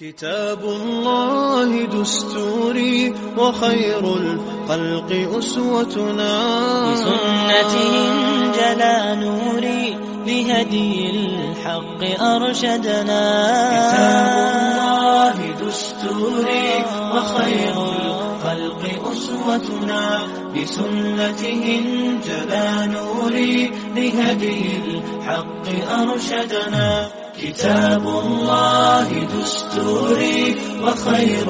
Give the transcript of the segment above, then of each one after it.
كتاب الله دستوري وخير الخلق أسوتنا. بسنته انجلى نوري لهدي الحق أرشدنا. كتاب الله دستوري وخير الخلق أسوتنا. بسنته انجلى نوري لهدي الحق أرشدنا. كتاب الله دستوري وخير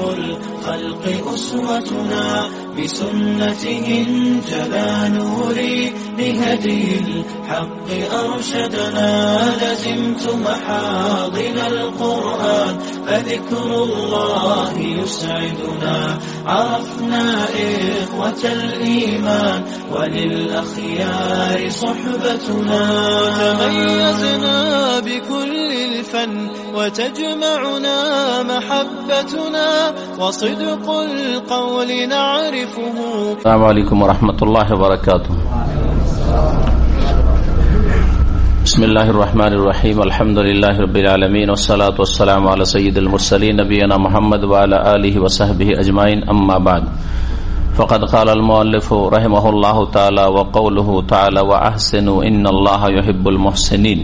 الخلق أسوتنا بسنته انجلى نوري لهدي الحق أرشدنا لزمت محاضن القرآن فذكر الله يسعدنا عرفنا إخوة الإيمان وللأخيار صحبتنا تميزنا بكل الفن وتجمعنا محبتنا وصدق القول نعرفه. السلام عليكم ورحمة الله وبركاته. بسم الله الرحمن الرحيم. الحمد لله رب العالمين والصلاة والسلام على سيد المرسلين نبينا محمد وعلى آله وصحبه أجمعين. أما بعد فقد قال المؤلف رحمه الله تعالى وقوله تعالى وأحسنوا إن الله يحب المحسنين.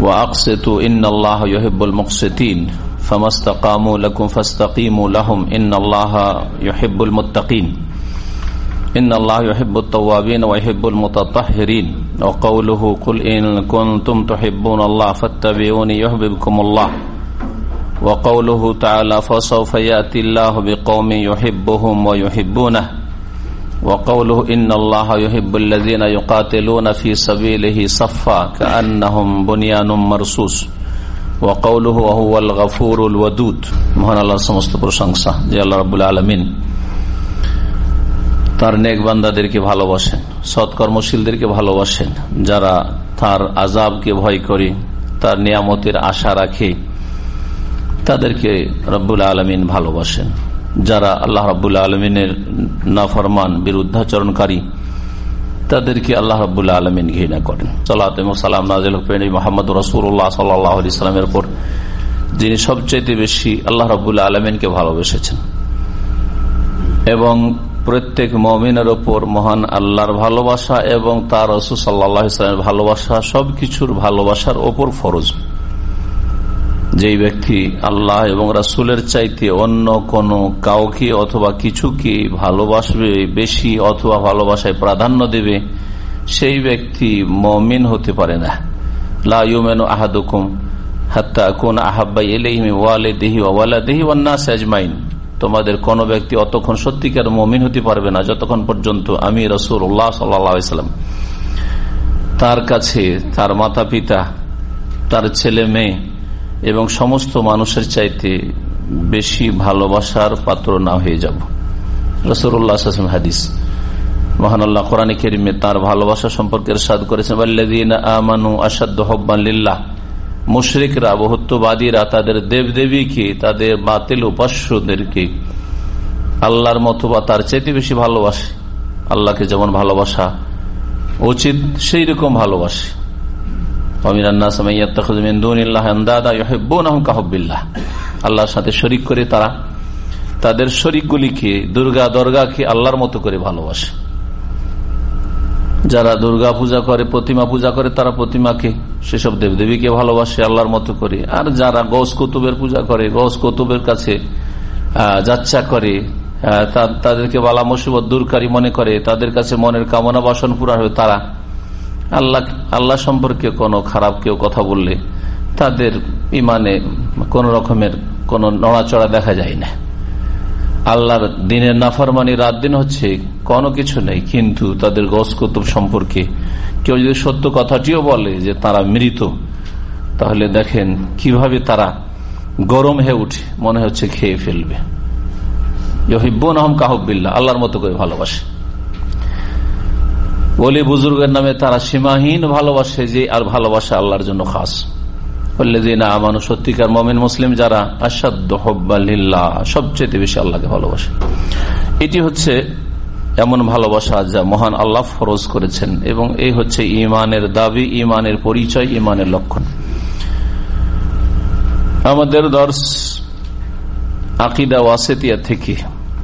وأقسطوا إن الله يحب المقسطين. فما استقاموا لكم فاستقيموا لهم. إن الله يحب المتقين. إن الله يحب التوابين ويحب المتطهرين. وقوله قل إن كنتم تحبون الله فاتبعوني يحببكم الله. وقوله تعالى فسوف يأتي الله بقوم يحبهم ويحبونه. وقوله إن الله يحب الذين يقاتلون في سبيله صفا كأنهم بنيان مرصوص. ওয়াকাউলহ ওয়াহুয়াল গাফুরুল ওয়াদুদ মহান আল্লাহর সমস্ত প্রশংসা যে আল্লাহ রাবুল আলমিন তার নেক বান্দাদেরকে ভালোবাসেন সৎকর্মশীলদেরকে ভালোবাসেন যারা তার আজাবকে ভয় করে তার নিয়ামতের আশা রাখে তাদেরকে রব্বুল আলমিন ভালোবাসেন যারা আল্লাহ রব্বুল আলমিনের নাফরমান বিরুদ্ধাচরণকারী তাদেরকে আল্লাহ রবুল্লা আলমিন ঘৃণা করেন। সালাম নাজিল হুফেন মোহাম্মদ রসুল্লাহ সাল্লাহ ইসলামের উপর, যিনি সবচেয়ে বেশি আল্লাহ রবুল্লা আলমিনকে ভালোবেসেছেন। এবং প্রত্যেক মমিনের ওপর মহান আল্লাহর ভালোবাসা এবং তার রসুল সাল্লাহ ইসলামের ভালোবাসা সবকিছুর ভালোবাসার ওপর ফরজ। যেই ব্যক্তি আল্লাহ এবং রাসুলের চাইতে অন্য কোন কাউকে অথবা কিছুকে ভালোবাসবে বেশি অথবা ভালোবাসায় প্রাধান্য দেবে, সেই ব্যক্তি মমিন হতে পারে না। লাউমেন আহাদুকুম হাত্তা কোন আহাব্বাই এলেহিমি ওয়ালে দেহি ওয়ালা দেহি ওয়ান্নাস আজমাইন। তোমাদের কোন ব্যক্তি অতক্ষণ সত্যিকার মমিন হতে পারবে না যতক্ষণ পর্যন্ত আমি রসুল উল্লাহ সাল্লাম। তার কাছে তার মাতা পিতা তার ছেলে মেয়ে এবং সমস্ত মানুষের চাইতে বেশি ভালোবাসার পাত্র না হয়ে যাব। রসুল্লাহ হাদিস। মহান আল্লাহ কোরআন কেরিমে তার ভালোবাসা সম্পর্কে সাদ করেছেন আমানু আসাদ হব্বাল্লাহ মুশরিকরা, বহুত্ববাদীরা তাদের দেবদেবীকে, তাদের বাতিল উপাস্যদেরকে আল্লাহর মতো বা তার চাইতে বেশি ভালোবাসে। আল্লাহকে যেমন ভালোবাসা উচিত সেই রকম ভালোবাসে। আল্লাহর সাথে শরিক করে তারা তাদের শরিকগুলিকে দুর্গা দর্গাকে আল্লাহর মতো করে ভালোবাসে। যারা দুর্গা পূজা করে, প্রতিমা পূজা করে, তারা প্রতিমাকে, সেসব দেবদেবীকে ভালোবাসে আল্লাহর মতো করে। আর যারা গৌস কৌতুবের পূজা করে গৌস কৌতুবের কাছে যাচ্ছা করে তাদেরকে বালা মুসিবত দূরকারী মনে করে, তাদের কাছে মনের কামনা বাসন পুরা হবে তারা আল্লাহ আল্লাহ সম্পর্কে কোনো খারাপ কেউ কথা বললে তাদের ইমানে কোন রকমের কোন নড়াচড়া দেখা যায় না। আল্লাহর দিনের নাফারমানি রাত দিন হচ্ছে কোনো কিছু নেই, কিন্তু তাদের গস কুতুব সম্পর্কে কেউ যদি সত্য কথাটিও বলে যে তারা মৃত, তাহলে দেখেন কীভাবে তারা গরম হয়ে উঠে, মনে হচ্ছে খেয়ে ফেলবে। ইহিব্বুন আহম কাহবিল্লা আল্লাহর মতো করে ভালোবাসে। বলি বুজুর্গের নামে তারা সীমাহীন ভালোবাসে যে আর ভালোবাসে আল্লাহর জন্য খাস। না আমানু, সত্যিকার মমিন মুসলিম যারা আসাদ্দ হব্বাল্লাহ সবচেয়ে বেশি আল্লাহকে ভালোবাসে। এটি হচ্ছে এমন ভালোবাসা যা মহান আল্লাহ ফরজ করেছেন এবং এই হচ্ছে ইমানের দাবি, ইমানের পরিচয়, ইমানের লক্ষণ। আমাদের দর্শ আকিদা ওয়াসেতিয়া থেকে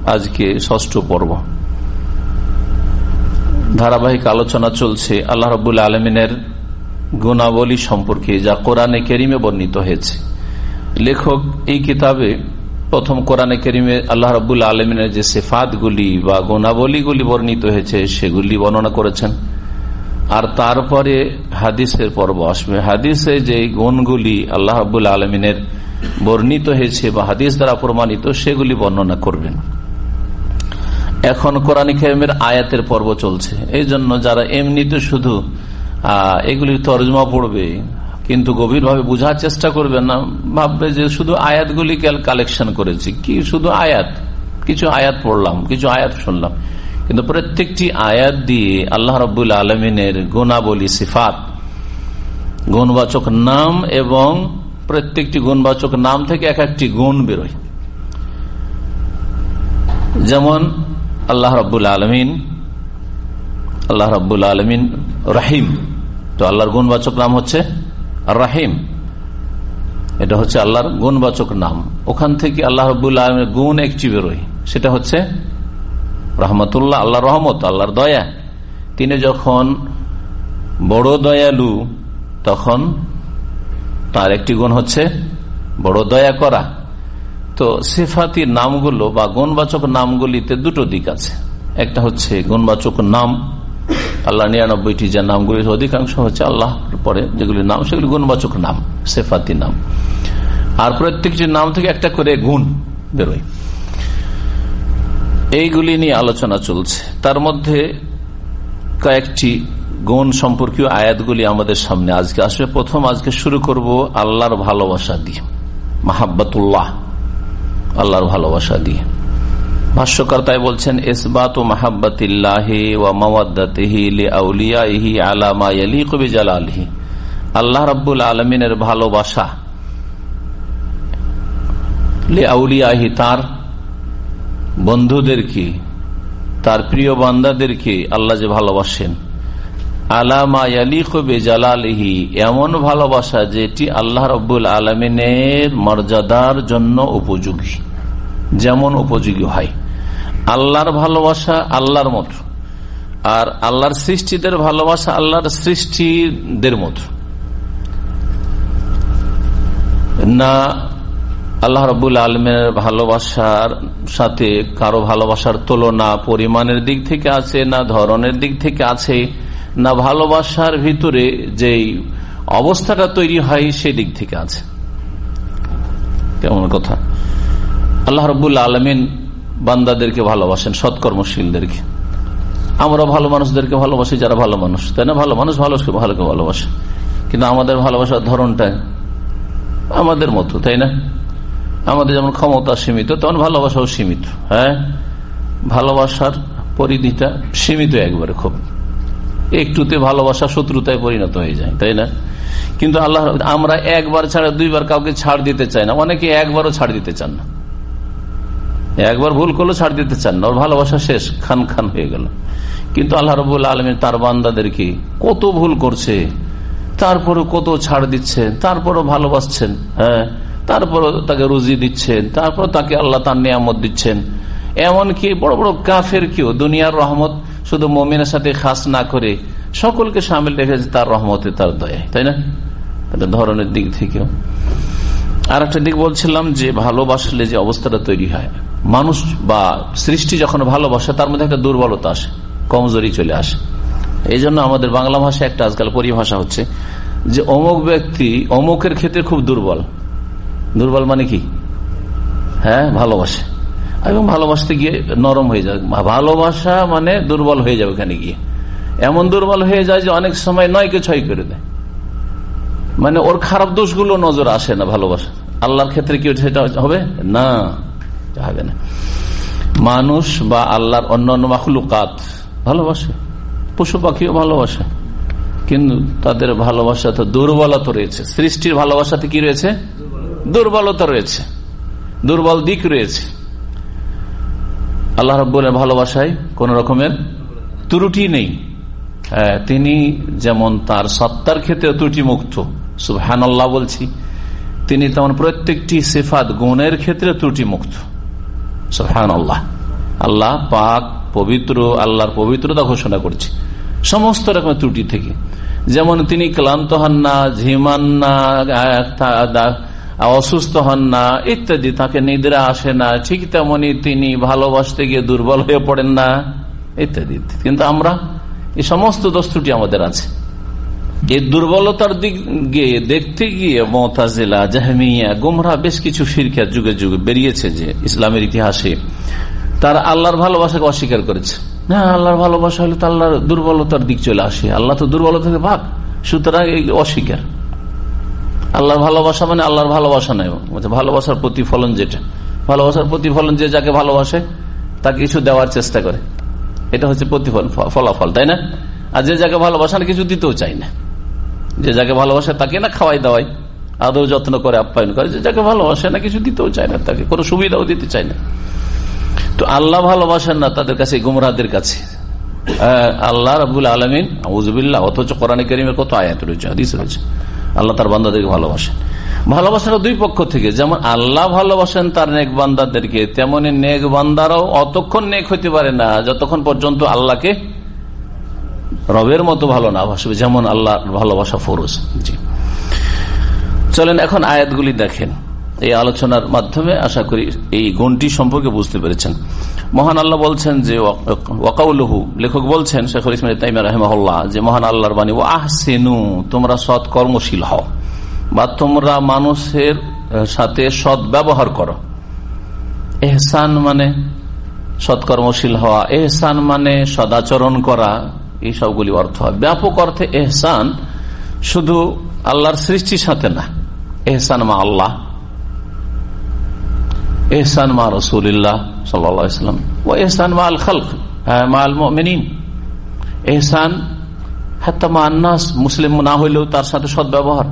আজকে ষষ্ঠ পর্ব। ধারাবাহিক আলোচনা চলছে আল্লাহ রবুল্লা আলমিনের গুণাবলী সম্পর্কে, যা কোরআনে কেরিমে বর্ণিত হয়েছে। লেখক এই কিতাবে প্রথম কোরআনে কেরিমে আল্লাহ রবুল্লা আলমিনের যে সেফাতগুলি বা গুণাবলীগুলি বর্ণিত হয়েছে, সেগুলি বর্ণনা করেছেন। আর তারপরে হাদিসের পর্ব আসবে। হাদিসে যে গুণগুলি আল্লাহ রবুল্লা আলমিনের বর্ণিত হয়েছে বা হাদিস দ্বারা প্রমাণিত, সেগুলি বর্ণনা করবেন। এখন কোরআন খেমের আয়াতের পর্ব চলছে। এই জন্য যারা এমনিতে শুধু এগুলির তর্জমা পড়বে, কিন্তু গভীরভাবে বোঝার চেষ্টা করবে না, ভাববে যে শুধু আয়াতগুলি কালেকশন করেছি। কি শুধু আয়াত? কিছু আয়াত পড়লাম, কিছু আয়াত শুনলাম। কিন্তু প্রত্যেকটি আয়াত দিয়ে আল্লাহ রবুল আলমিনের গুণাবলী, সিফাত, গুণবাচক নাম এবং প্রত্যেকটি গুণবাচক নাম থেকে এক একটি গুণ বেরোয়। যেমন আল্লাহ রব্বুল আলমিন, আল্লাহ রব্বুল আলমিন রাহিম। তো আল্লাহর গুণবাচক নাম হচ্ছে রাহিম। এটা হচ্ছে আল্লাহর গুণবাচক নাম। ওখান থেকে আল্লাহ রব্বুল আলমের গুণ একটি বেরোয়। সেটা হচ্ছে রহমতুল্লাহ আল্লাহ রহমত, আল্লাহর দয়া। তিনি যখন বড় দয়ালু, তখন তার একটি গুণ হচ্ছে বড় দয়া করা। তো সেফাতির নামগুলো বা গুণবাচক নামগুলিতে দুটো দিক আছে। একটা হচ্ছে গুণবাচক নাম, আল্লাহ নিরানব্বইটি যে নামগুলি অধিকাংশ হচ্ছে আল্লাহ পরে যেগুলি নাম, সেগুলি গুণবাচক নাম, সেফাতি নাম। আর প্রত্যেকটি নাম থেকে একটা করে গুণ বেরোয়। এইগুলি নিয়ে আলোচনা চলছে। তার মধ্যে কয়েকটি গুণ সম্পর্কীয় আয়াতগুলি আমাদের সামনে আজকে আসবে। প্রথম আজকে শুরু করব আল্লাহর ভালোবাসা দিয়ে, মাহাব্বাতুল্লাহ। আল্লাহর ভালোবাসা দিয়ে। ভাষ্যকার তাই বলছেন, ইসবাত ও ওয়া আল্লাহ রাব্বুল আলামিনের ভালোবাসা লিআউলিয়াহি তার বন্ধুদেরকে তার প্রিয় বান্দাদেরকে আল্লাহ যে ভালোবাসেন? আলামা ইয়ালিকু বিজালালিহি, এমন ভালোবাসা যেটি আল্লাহ রব্বুল আলমিনের মর্যাদার জন্য উপযোগী, যেমন উপযোগী হয়। আল্লাহর ভালোবাসা আল্লাহর মতো, আর আল্লাহর সৃষ্টিদের ভালোবাসা আল্লাহর সৃষ্টিদের মতো। না, আল্লাহ রবুল আলমের ভালোবাসার সাথে কারও ভালোবাসার তুলনা পরিমাণের দিক থেকে আছে, না ধরনের দিক থেকে আছে। না ভালোবাসার ভিতরে যেই অবস্থাটা তৈরি হয় সেদিক থেকে আছে। কেমন কথা? আল্লাহ রবুল্লা আলমিন বান্দাদেরকে ভালোবাসেন, সৎকর্মশীলদেরকে। আমরা ভালো মানুষদেরকে ভালোবাসি, যারা ভালো মানুষ, তাই না? ভালো মানুষ ভালোকে ভালোকে ভালোবাসে। কিন্তু আমাদের ভালোবাসার ধরনটা আমাদের মতো, তাই না? আমাদের যেমন ক্ষমতা সীমিত, তেমন ভালোবাসাও সীমিত হ্যাঁ? ভালোবাসার পরিধিটা সীমিত একবারে খুব। একটুতে ভালোবাসা, শত্রুতায় পরিণত হয়ে যায়, তাই না? কিন্তু আল্লাহ, আমরা একবার ছাড়া দুইবার কাউকে ছাড় দিতে চাই না। অনেকে একবারও ছাড় দিতে চান না। একবার ভুল করল ছাড় দিতে চান না। ওর ভালোবাসা শেষ, খান খান হয়ে গেল। কিন্তু আল্লাহ রবুল্লা আলমী তার বান্দাদেরকে কত ভুল করছে তারপরে কত ছাড় দিচ্ছেন, তারপরও ভালোবাসছেন হ্যাঁ? তারপরও তাকে রুজি দিচ্ছেন তারপর তাকে আল্লাহ তার নিয়ামত দিচ্ছেন। এমনকি বড় বড় কাফের কেউ, দুনিয়ার রহমত শুধু মমিনের সাথে খাস না করে সকলকে সামিল রেখেছে তার রহমতে, তার দয়ায়, তাই না? এটা ধরনের দিক থেকেও। আর একটা দিক বলছিলাম যে ভালোবাসলে যে অবস্থাটা তৈরি হয়। মানুষ বা সৃষ্টি যখন ভালোবাসে, তার মধ্যে একটা দুর্বলতা আসে, কমজোরি চলে আসে। এই জন্য আমাদের বাংলা ভাষা একটা আজকাল পরিভাষা হচ্ছে যে অমুক ব্যক্তি অমুকের ক্ষেত্রে খুব দুর্বল। দুর্বল মানে কি? হ্যাঁ ভালোবাসে। এবং ভালোবাসতে গিয়ে নরম হয়ে যাবে ভালোবাসা মানে দুর্বল হয়ে যাবে ওখানে গিয়ে। এমন দুর্বল হয়ে যায় যে অনেক সময় নয়কে ছয় করে দেয়। মানে ওর খারাপ দোষগুলো নজর আসে না ভালোবাসা। আল্লাহর ক্ষেত্রে কি সেটা হবে? না হবে না। মানুষ বা আল্লাহর অন্যান্য মাখলুকাত ভালোবাসে। পশু পাখিও ভালোবাসে। কিন্তু তাদের ভালোবাসা তো দুর্বলতা রয়েছে। সৃষ্টির ভালোবাসাতে কি রয়েছে? দুর্বলতা রয়েছে। দুর্বল দিক রয়েছে। আল্লাহ রব্বুলের ভালোবাসায় কোন রকমের ত্রুটি নেই। হ্যাঁ, তিনি যেমন তার সত্তার ক্ষেত্রে ত্রুটি মুক্ত সুহান আল্লাহ বলছি। তিনি তেমন প্রত্যেকটি সেফাত গুণের ক্ষেত্রে ত্রুটি মুক্ত সুহান আল্লাহ আল্লাহ পাক পবিত্র আল্লাহর পবিত্রতা ঘোষণা করছে সমস্ত রকমের ত্রুটি থেকে। যেমন তিনি ক্লান্ত হন না ঝিমান না অসুস্থ হন না, ইত্যাদি, তাকে নিদ্রা আসে না, ঠিক তেমনি তিনি ভালোবাসতে গিয়ে দুর্বল হয়ে পড়েন না, ইত্যাদি কিন্তু আমরা এই সমস্ত দস্তুটি আমাদের আছে। এই দুর্বলতার দিক গিয়ে দেখতে গিয়ে মতাজিলা, জাহমিয়া, গুমরা বেশ কিছু ফিরকা যুগে যুগে বেরিয়েছে যে ইসলামের ইতিহাসে। তার আল্লাহর ভালোবাসাকে অস্বীকার করেছে। না, আল্লাহর ভালোবাসা হলে তো আল্লাহর দুর্বলতার দিক চলে আসে। আল্লাহ তো দুর্বলতা থেকে ভাগ। সুতরাং অস্বীকার। আল্লাহর ভালোবাসা মানে আল্লাহর ভালোবাসা নয়। ভালোবাসার প্রতিফলন যেটা। ভালোবাসার প্রতিফলন যে যাকে ভালোবাসে, তাকে কিছু দেওয়ার চেষ্টা করে। এটা হচ্ছে প্রতিফলন ফলাফল, তাই না? আর যে যাকে ভালোবাসা কিছু দিতেও চাই না। যে যাকে ভালোবাসে, তাকে না খাওয়াই দাওয়াই, আদৌ যত্ন করে, আপ্যায়ন করে। যে যাকে ভালোবাসে, না কিছু দিতেও চায় না তাকে, কোনো সুবিধাও দিতে চায় না। তো আল্লাহ ভালোবাসেন না তাদের কাছে গুমরাদের কাছে। আল্লাহ রাবুল আলমিন অথচ কোরআন করিমের কত আয়াত রয়েছে, হাদিস রয়েছে। আল্লাহ তার বান্দাদেরকে ভালোবাসেন। ভালোবাসাটা দুই পক্ষ থেকে, যেমন আল্লাহ ভালোবাসেন তার নেক বান্দাদেরকে, তেমনি নেক বান্দারাও অতক্ষণ নেক হইতে পারে না, যতক্ষণ পর্যন্ত আল্লাহকে রবের মতো ভালো না ভাসবে, যেমন আল্লাহ ভালোবাসা ফরজ। জি। চলেন এখন আয়াতগুলি দেখেন। এই আলোচনার মাধ্যমে আশা করি এই গুণটি সম্পর্কে বুঝতে পেরেছেন। মহান আল্লাহ বলছেন যে ওয়াকাউলহু, লেখক বলছেন শেখ ইসমাল তাইমা রহমহল্লা যে মহান আল্লাহর বাণী ও আহসেনু তোমরা সৎ কর্মশীল হও, বা তোমরা মানুষের সাথে সৎ ব্যবহার করো। এহসান মানে সৎকর্মশীল হওয়া, এহসান মানে সদাচরণ করা, এই সবগুলি অর্থ হয়। ব্যাপক অর্থে এহসান শুধু আল্লাহর সৃষ্টির সাথে না, এহসান মা আল্লাহ। এহসান মা রসুল্লাহ সাল্লাম ও এহসান মা আল খালক মা আল এহসান হাত্তা আন্নাস মুসলিম না হইলেও তার সাথে সদ্ব্যবহার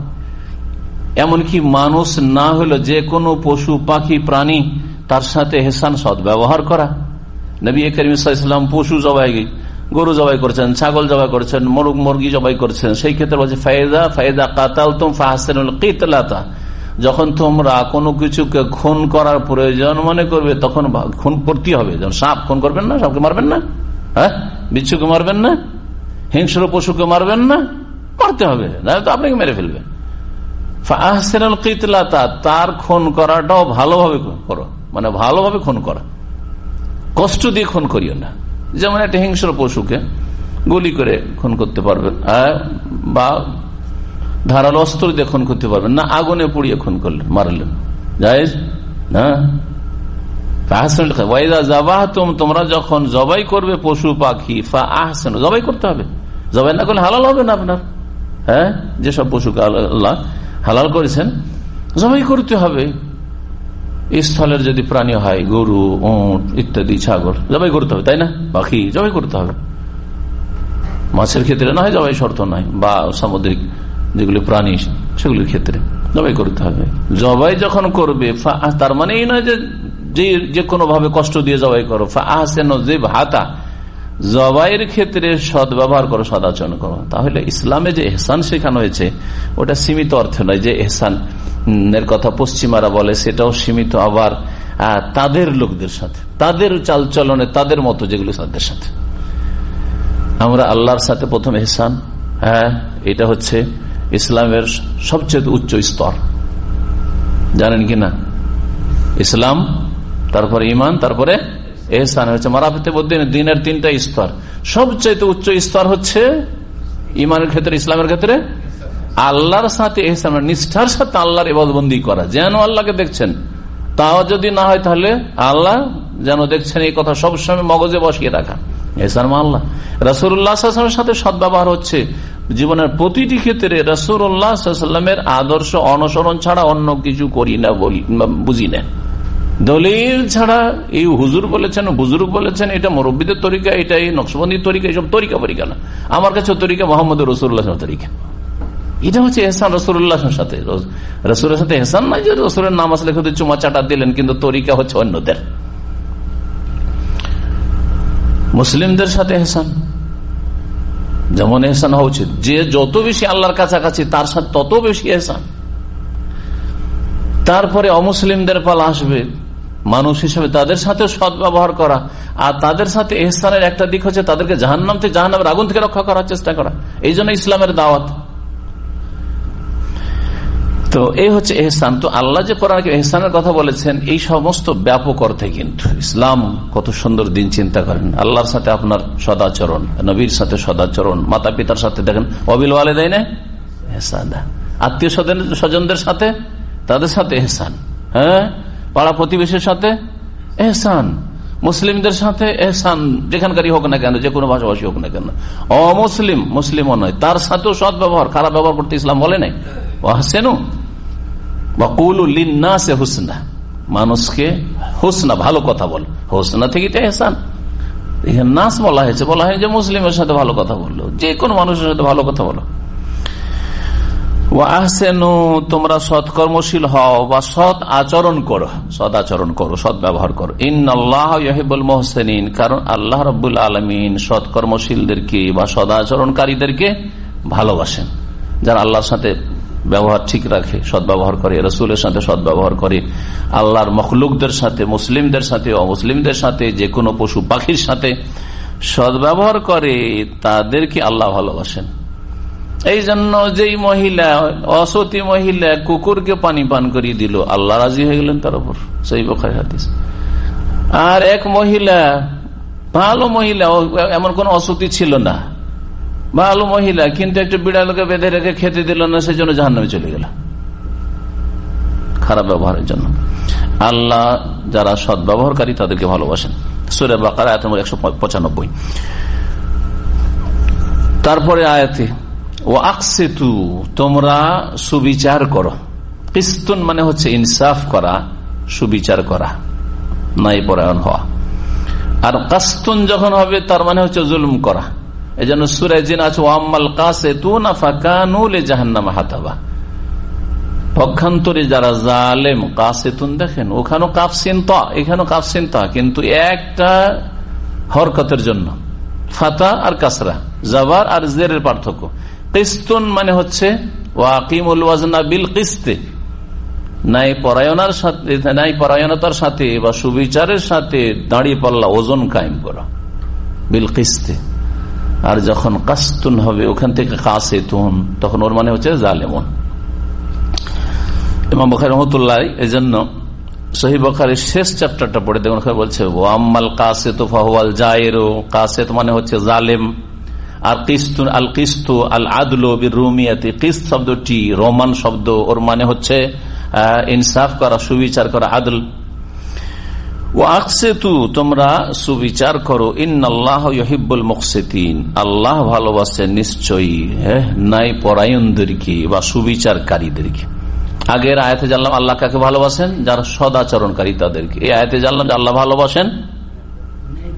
এমনকি মানুষ না হইলেও যে কোনো পশু পাখি প্রাণী তার সাথে এহসান সদ্ব্যবহার করা নবী করিম পশু জবাই গরু জবাই করছেন ছাগল জবাই করছেন মরুক মুরগি জবাই করছেন সেই ক্ষেত্রে বলছে ফায়দা ফায়দা কাতাল তুম ফাহাসেনুল কিতলাতা যখন তোমরা কোনো কিছুকে খুন করার প্রয়োজন মনে করবে, তখন খুন করতে হবে? যেমন সাপ খুন করবেন না, সাপকে মারবেন না? হ্যাঁ? বিচ্ছুকে মারবেন না? হিংস্র পশুকে মারবেন না? মারতে হবে। তো আপনাকে মেরে ফেলবেন তার খুন করাটাও ভালোভাবে করো। মানে ভালোভাবে খুন করা। কষ্ট দিয়ে খুন করিও না। যেমন একটা হিংস্র পশুকে গুলি করে খুন করতে পারবেন বা ধারালো অস্ত্র দিয়ে খুন করতে পারবেন না, আগুনে পুড়িয়ে খুন করলেন, মারলেন। জায়েজ? না? তোমরা যখন জবাই করবে পশু পাখি আহসান জবাই করতে হবে। জবাই না করলে হালাল হবে না আপনার। হ্যাঁ? যেসব পশুকে আল্লাহ হালাল করেছেন, জবাই করতে হবে। স্থলের যদি প্রাণী হয়, গরু, উঁট ইত্যাদি, ছাগল, জবাই করতে হবে, তাই না? পাখি, জবাই করতে হবে। মাছের ক্ষেত্রে না হয়, জবাই শর্ত নাই বা সামুদ্রিক যেগুলি প্রাণী, সেগুলির ক্ষেত্রে। জবাই করতে হবে। জবাই যখন করবে তার মানে এই নয় যে যে কোনো ভাবে কষ্ট দিয়ে জবাই করো। আহসেন যে ভাতা জবাইয়ের ক্ষেত্রে সদ ব্যবহার করো সদাচরণ করো। তাহলে ইসলামে যে এহসান শেখানো হয়েছে, ওটা সীমিত অর্থে নয় যে এহসান। এর কথা পশ্চিমারা বলে, সেটাও সীমিত আবার তাদের লোকদের সাথে। তাদের চালচলনে, তাদের মতো যেগুলো তাদের সাথে। আমরা আল্লাহর সাথে প্রথম এহসান হ্যাঁ এটা হচ্ছে ইসলামের সবচেয়ে উচ্চ স্তর। জানেন কি না? ইসলাম, তারপরে ইমান তারপরে এহসান হচ্ছে মারাফিতে বদিন দিনের তিনটা স্তর। সবচেয়ে উচ্চ স্তর হচ্ছে ইমানের ক্ষেত্রে, ইসলামের ক্ষেত্রে আল্লাহর সাথে এহসান নিষ্ঠার সাথে আল্লাহর এবাদবন্দি করা। যেন আল্লাহকে দেখছেন, তাও যদি না হয় তাহলে আল্লাহ যেন দেখছেন এই কথা সবসময় মগজে বসিয়ে রাখা। এহসান মা আল্লাহ। রাসুল্লাহ সাথে সদ্ব্যবহার হচ্ছে জীবনের প্রতিটি ক্ষেত্রে রসুরামের আদর্শ অনুসরণ ছাড়া অন্য কিছু করি না বলি বুঝি না। দলিল ছাড়া এই হুজুর বলেছেন, বুজুর্গ বলেছেন, এটা মুরব্বীদের তরিকা, এটা এই নকশবন্দির তরিকা এইসব তরিকা পরিকা না। আমার কাছে তরিকা মোহাম্মদ রসুল্লাহ তরিকা। এটা হচ্ছে এহসান রসুল্লাহের সাথে। রসুলের সাথে এহসান নাই যে রসুলের নাম আসলে চুমা চাটা দিলেন, কিন্তু তরিকা হচ্ছে অন্যদের। মুসলিমদের সাথে এহসান। যেমন এহসান হওয়া উচিত। যে যত বেশি আল্লাহর কাছাকাছি, তার সাথে তত বেশি এহসান। তারপরে অমুসলিমদের পাল আসবে, মানুষ হিসেবে তাদের সাথে সৎ ব্যবহার করা, আর তাদের সাথে এহসানের একটা দিক হচ্ছে তাদেরকে জাহান্নাম থেকে আগুন থেকে রক্ষা করার চেষ্টা করা। এই জন্য ইসলামের দাওয়াত। তো এই হচ্ছে এহসান। তো আল্লাহ যে কোরআন এহসানের কথা বলেছেন, এই সমস্ত ব্যাপক অর্থে কিন্তু ইসলাম কত সুন্দর দিন চিন্তা করেন। আল্লাহর সাথে আপনার সদাচরণ, নবীর সাথে সদাচরণ মাতা পিতার সাথে দেখেন, অবিল ওয়ালে দেয় না এহসান। আত্মীয় স্বজনদের সাথে, তাদের সাথে এহসান। হ্যাঁ? পাড়া প্রতিবেশীর সাথে এহসান। মুসলিমদের সাথে এহসান, যেখানকারই হোক না কেন যে কোনো ভাষাভাষী হোক না কেন। অমুসলিম, মুসলিমও নয়, তার সাথেও সৎ ব্যবহার, খারাপ ব্যবহার করতে ইসলাম বলে নাই। ও মানুষকে হুসনা, ভালো কথা বল। হোসনা থেকে তো এহসান। নাস বলা হয়েছে। বলা হয় যে মুসলিমের সাথে ভালো কথা বলল যে কোনো মানুষের সাথে ভালো কথা বলো। তোমরা সৎকর্মশীল হও বা সৎ আচরণ করো। সৎ আচরণ করো, সৎ ব্যবহার করো। ইন্নআল্লাহবুল মোহসেন কারণ আল্লাহ রবুল আলমিন সৎকর্মশীলদেরকে বা সদাচরণকারীদেরকে ভালোবাসেন। যারা আল্লাহর সাথে ব্যবহার ঠিক রাখে, সদ্ব্যবহার করে, রসুলের সাথে সদ্ব্যবহার করে, আল্লাহর মখলুকদের সাথে, মুসলিমদের সাথে, অমুসলিমদের সাথে, যে কোনো পশু পাখির সাথে সদ্ব্যবহার করে, তাদেরকে আল্লাহ ভালোবাসেন। এই জন্য যেই মহিলা, অসতী মহিলা কুকুরকে পানি পান করিয়ে দিল, আল্লাহ রাজি হয়ে গেলেন তার উপর। সেই বখারি হাদিস। আর এক মহিলা, ভালো মহিলা এমন কোন অসতী ছিল না। ভালো মহিলা কিন্তু একটা বিড়ালকে বেঁধে রেখে খেতে দিল না সেই জন্য জাহান নামে চলে গেল। খারাপ ব্যবহারের জন্য। আল্লাহ যারা সৎ ব্যবহারকারী, তাদেরকে ভালোবাসেন। সুরে বাকার, আয়াত একশো পঁচানব্বই। তারপরে আয়াতে ও আকসেতু, তোমরা সুবিচার করো। কিস্তুন মানে হচ্ছে ইনসাফ করা, সুবিচার করা নাই পরায়ণ হওয়া। আর কাস্তুন যখন হবে, তার মানে হচ্ছে জুলুম করা। এই জন্য সুরাজিন আছে, ওয়াম্মাল কাসে তু না ফাঁকানুলে জাহান্নাম হাতাবা। পক্ষান্তরে যারা জালেম, কাসেতুন দেখেন কাফসিন তা কাফসিন তা, কিন্তু একটা হরকতের জন্য। ফাতা আর কাসরা, জাবার আর জেরের পার্থক্য। কিস্তুন মানে হচ্ছে ওয়াজনা বিল কিস্তে। নাই পরায়ণার সাথে, নাই পরায়ণতার সাথে বা সুবিচারের সাথে দাঁড়িয়ে পাল্লা ওজন কায়েম করা। বিল কিস্তে। আর যখন কাস্তুন হবে, ওখান থেকে কাসে তুন তখন ওর মানে হচ্ছে জালেমন। ইমাম বখারি রহমতুল্লাহ এই জন্য সহি বখারের শেষ চ্যাপ্টারটা পড়ে দেখুন বলছে ও আম্মাল কাসেত ফাহুয়াল জায়েরো কাসেত মানে হচ্ছে জালেম। আর কিস্তুন, আল কিস্তু, আল আদলো রুমিয়াতে কিস্ত শব্দটি রোমান শব্দ, ওর মানে হচ্ছে ইনসাফ করা, সুবিচার করা, আদল। ও তোমরা সুবিচার করো। ইন্নআল্লাহ ইহিবুল মুকসেতিন। আল্লাহ ভালোবাসে নিশ্চয়ই হ্যাঁ নাই পরায়ণদেরকে বা সুবিচারকারীদেরকে। আগের আয়তে জানলাম আল্লাহ কাকে ভালোবাসেন? যারা সদাচরণকারী তাদেরকে। এই আয়তে জানলাম যে আল্লাহ ভালোবাসেন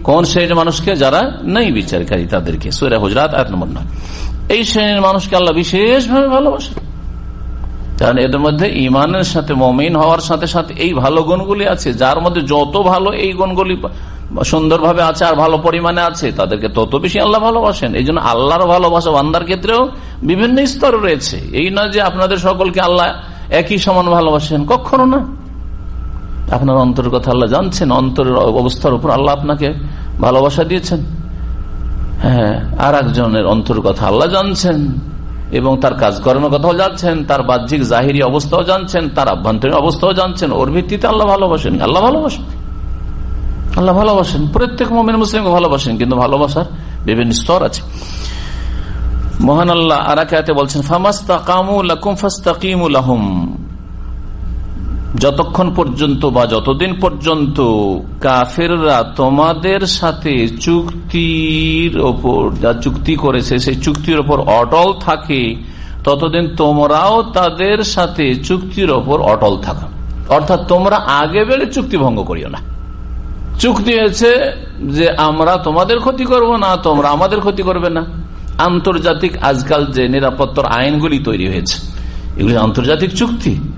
কোন শ্রেণির মানুষকে? যারা নেই বিচারকারী তাদেরকে। সুরা হুজরাত, আয়াত এই শ্রেণির মানুষকে আল্লাহ বিশেষভাবে ভালোবাসেন। কারণ এদের মধ্যে ইমানের সাথে, মমিন হওয়ার সাথে সাথে এই ভালো গুণগুলি আছে। যার মধ্যে যত ভালো এই গুণগুলি সুন্দরভাবে আছে আর ভালো পরিমাণে আছে, তাদেরকে তত বেশি আল্লাহ ভালোবাসেন। এই জন্য আল্লাহর ভালোবাসা বান্দার ক্ষেত্রেও বিভিন্ন স্তর রয়েছে। এই না যে আপনাদের সকলকে আল্লাহ একই সমান ভালোবাসেন, কখনো না। আপনার অন্তরের কথা আল্লাহ জানছেন, অন্তরের অবস্থার উপর আল্লাহ আপনাকে ভালোবাসা দিয়েছেন। হ্যাঁ আর একজনের অন্তর কথা আল্লাহ জানছেন। এবং তার কাজকর্মের কথাও জানছেন, তার বাহ্যিক জাহিরি অবস্থাও জানছেন, তার আভ্যন্তরীণ অবস্থাও জানছেন। ওর ভিত্তিতে আল্লাহ ভালোবাসেন আল্লাহ ভালোবাসেন। আল্লাহ ভালোবাসেন। প্রত্যেক মোমিন মুসলিমকে ভালোবাসেন, কিন্তু ভালোবাসার বিভিন্ন স্তর আছে। মহান আল্লাহ আরাকাতে বলছেন, ফামাস্তাকামু লাকুম ফাস্তাকিমু লাহুম। যতক্ষণ পর্যন্ত বা যতদিন পর্যন্ত কাফেররা তোমাদের সাথে চুক্তির ওপর, যা চুক্তি করেছে, সেই চুক্তির ওপর অটল থাকে, ততদিন তোমরাও তাদের সাথে চুক্তির ওপর অটল থাকো। অর্থাৎ তোমরা আগে বেড়ে চুক্তি ভঙ্গ করিও না। চুক্তি হয়েছে যে আমরা তোমাদের ক্ষতি করব না, তোমরা আমাদের ক্ষতি করবে না। আন্তর্জাতিক আজকাল যে নিরাপত্তার আইনগুলি তৈরি হয়েছে, এগুলি আন্তর্জাতিক চুক্তি।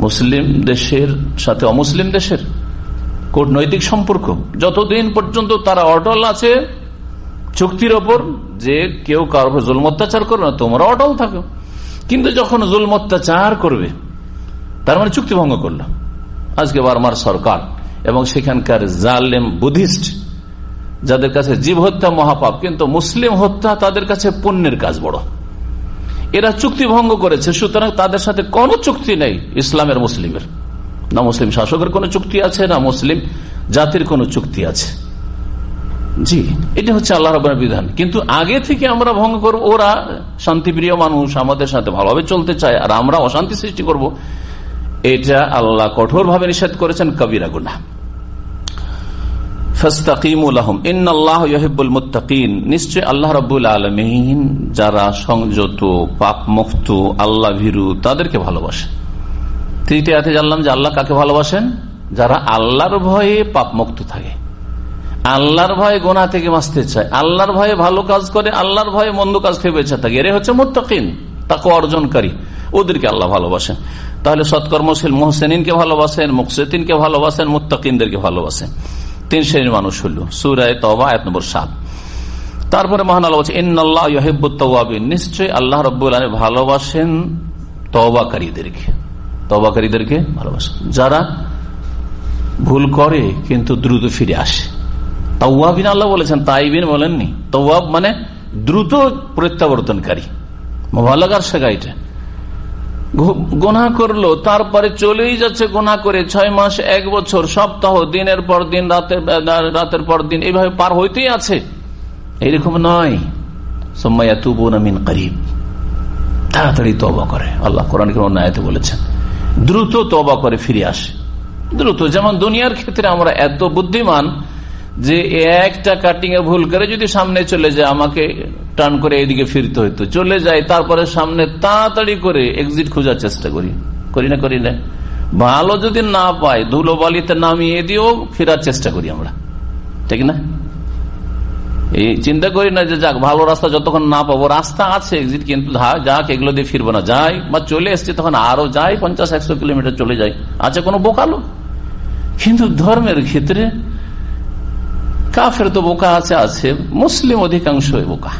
মুসলিম দেশের সাথে অমুসলিম দেশের কূটনৈতিক সম্পর্ক। যতদিন পর্যন্ত তারা অটল আছে, চুক্তির ওপর, যে কেউ কারও জুল অত্যাচার করবে না, তোমরা অটল থাকো। কিন্তু যখন জুল অত্যাচার করবে, তার মানে চুক্তি ভঙ্গ করল। আজকে বারমার সরকার এবং সেখানকার জালেম বুদ্ধিস্ট, যাদের কাছে জীব হত্যা মহাপাপ, কিন্তু মুসলিম হত্যা তাদের কাছে পুণ্যের কাজ বড়। এরা চুক্তি ভঙ্গ করেছে, সুতরাং তাদের সাথে কোন চুক্তি নেই ইসলামের মুসলিমের। না মুসলিম শাসকের কোন চুক্তি আছে, না মুসলিম জাতির কোন চুক্তি আছে। জি, এটা হচ্ছে আল্লাহ রবের বিধান। কিন্তু আগে থেকে আমরা ভঙ্গ করব, ওরা শান্তিপ্রিয় মানুষ, আমাদের সাথে ভালোভাবে চলতে চায়, আর আমরা অশান্তি সৃষ্টি করব, এটা আল্লাহ কঠোর ভাবে নিষেধ করেছেন, কবিরা গুনা আল্লাহ যারা সংযত পাপ মুক্ত আল্লাহ ভীরু, তাদেরকে জানলাম যে আল্লাহ কাকে ভালোবাসেন? যারা আল্লাহর ভয়ে পাপ মুক্ত থাকে। আল্লাহর ভয়ে গোনা থেকে বাঁচতে চায়। আল্লাহর ভয়ে ভালো কাজ করে, আল্লাহর ভয়ে মন্দ কাজ থেকে বেঁচে থাকে। এরে হচ্ছে মোত্তাকিন তাকে অর্জনকারী। ওদেরকে আল্লাহ ভালোবাসেন। তাহলে সৎকর্মশীল মোহসেনকে ভালোবাসেন মুকসেদিনকে ভালোবাসেন, মুত্তাকিনদেরকে ভালোবাসেন। তিন শ্রেণির মানুষ হইল। সুরায় তবা এক নম্বর সাত। তারপরে মহান আল্লাহ বলছে ইন্নআল্লাহ ইহিবুত্তাবিন নিশ্চয়ই আল্লাহ রব্বুল ভালোবাসেন তবাকারীদেরকে তবাকারীদেরকে ভালোবাসেন। যারা ভুল করে কিন্তু দ্রুত ফিরে আসে। তওয়াবিন আল্লাহ বলেছেন, তাইবিন বলেননি। তওয়াব মানে দ্রুত প্রত্যাবর্তনকারী। মোবালাগার শেখা এটা গোনা করল, তারপরে চলেই যাচ্ছে গোনা করে। ছয় মাস, এক বছর, সপ্তাহ, দিনের পর দিন, রাতের রাতের পর দিন এইভাবে পার হইতেই আছে। এইরকম নয়। সোম্মাইয়া তুবিন করিব। তাড়াতাড়ি তবা করে। আল্লাহ কোরআন বলেছেন, দ্রুত তবা করে ফিরে আসে। দ্রুত, যেমন দুনিয়ার ক্ষেত্রে আমরা এত বুদ্ধিমান যে একটা কাটিং এ ভুল করে যদি সামনে চলে যায়, আমাকে টার্ন করে এদিকে ফিরতে হইতো। চলে যায়, তারপরে সামনে তাড়াতাড়ি করে এক্সিট খোঁজার চেষ্টা করি। করি না করি না। ভালো যদি না পাই ধুলো বালিতে নামিয়ে দিয়েও ফেরার চেষ্টা করি আমরা। ঠিক না? এই চিন্তা করি না যে যাক, ভালো রাস্তা যতক্ষণ না পাবো, রাস্তা আছে এক্সিট কিন্তু যাক, এগুলো দিয়ে ফিরবো না। যাই, বা চলে এসছে তখন আরও যাই, পঞ্চাশ, একশো কিলোমিটার চলে যায় আছে কোনো বোকালো? কিন্তু ধর্মের ক্ষেত্রে কাফের তো বোকা আছে আছে। মুসলিম অধিকাংশ বোকা।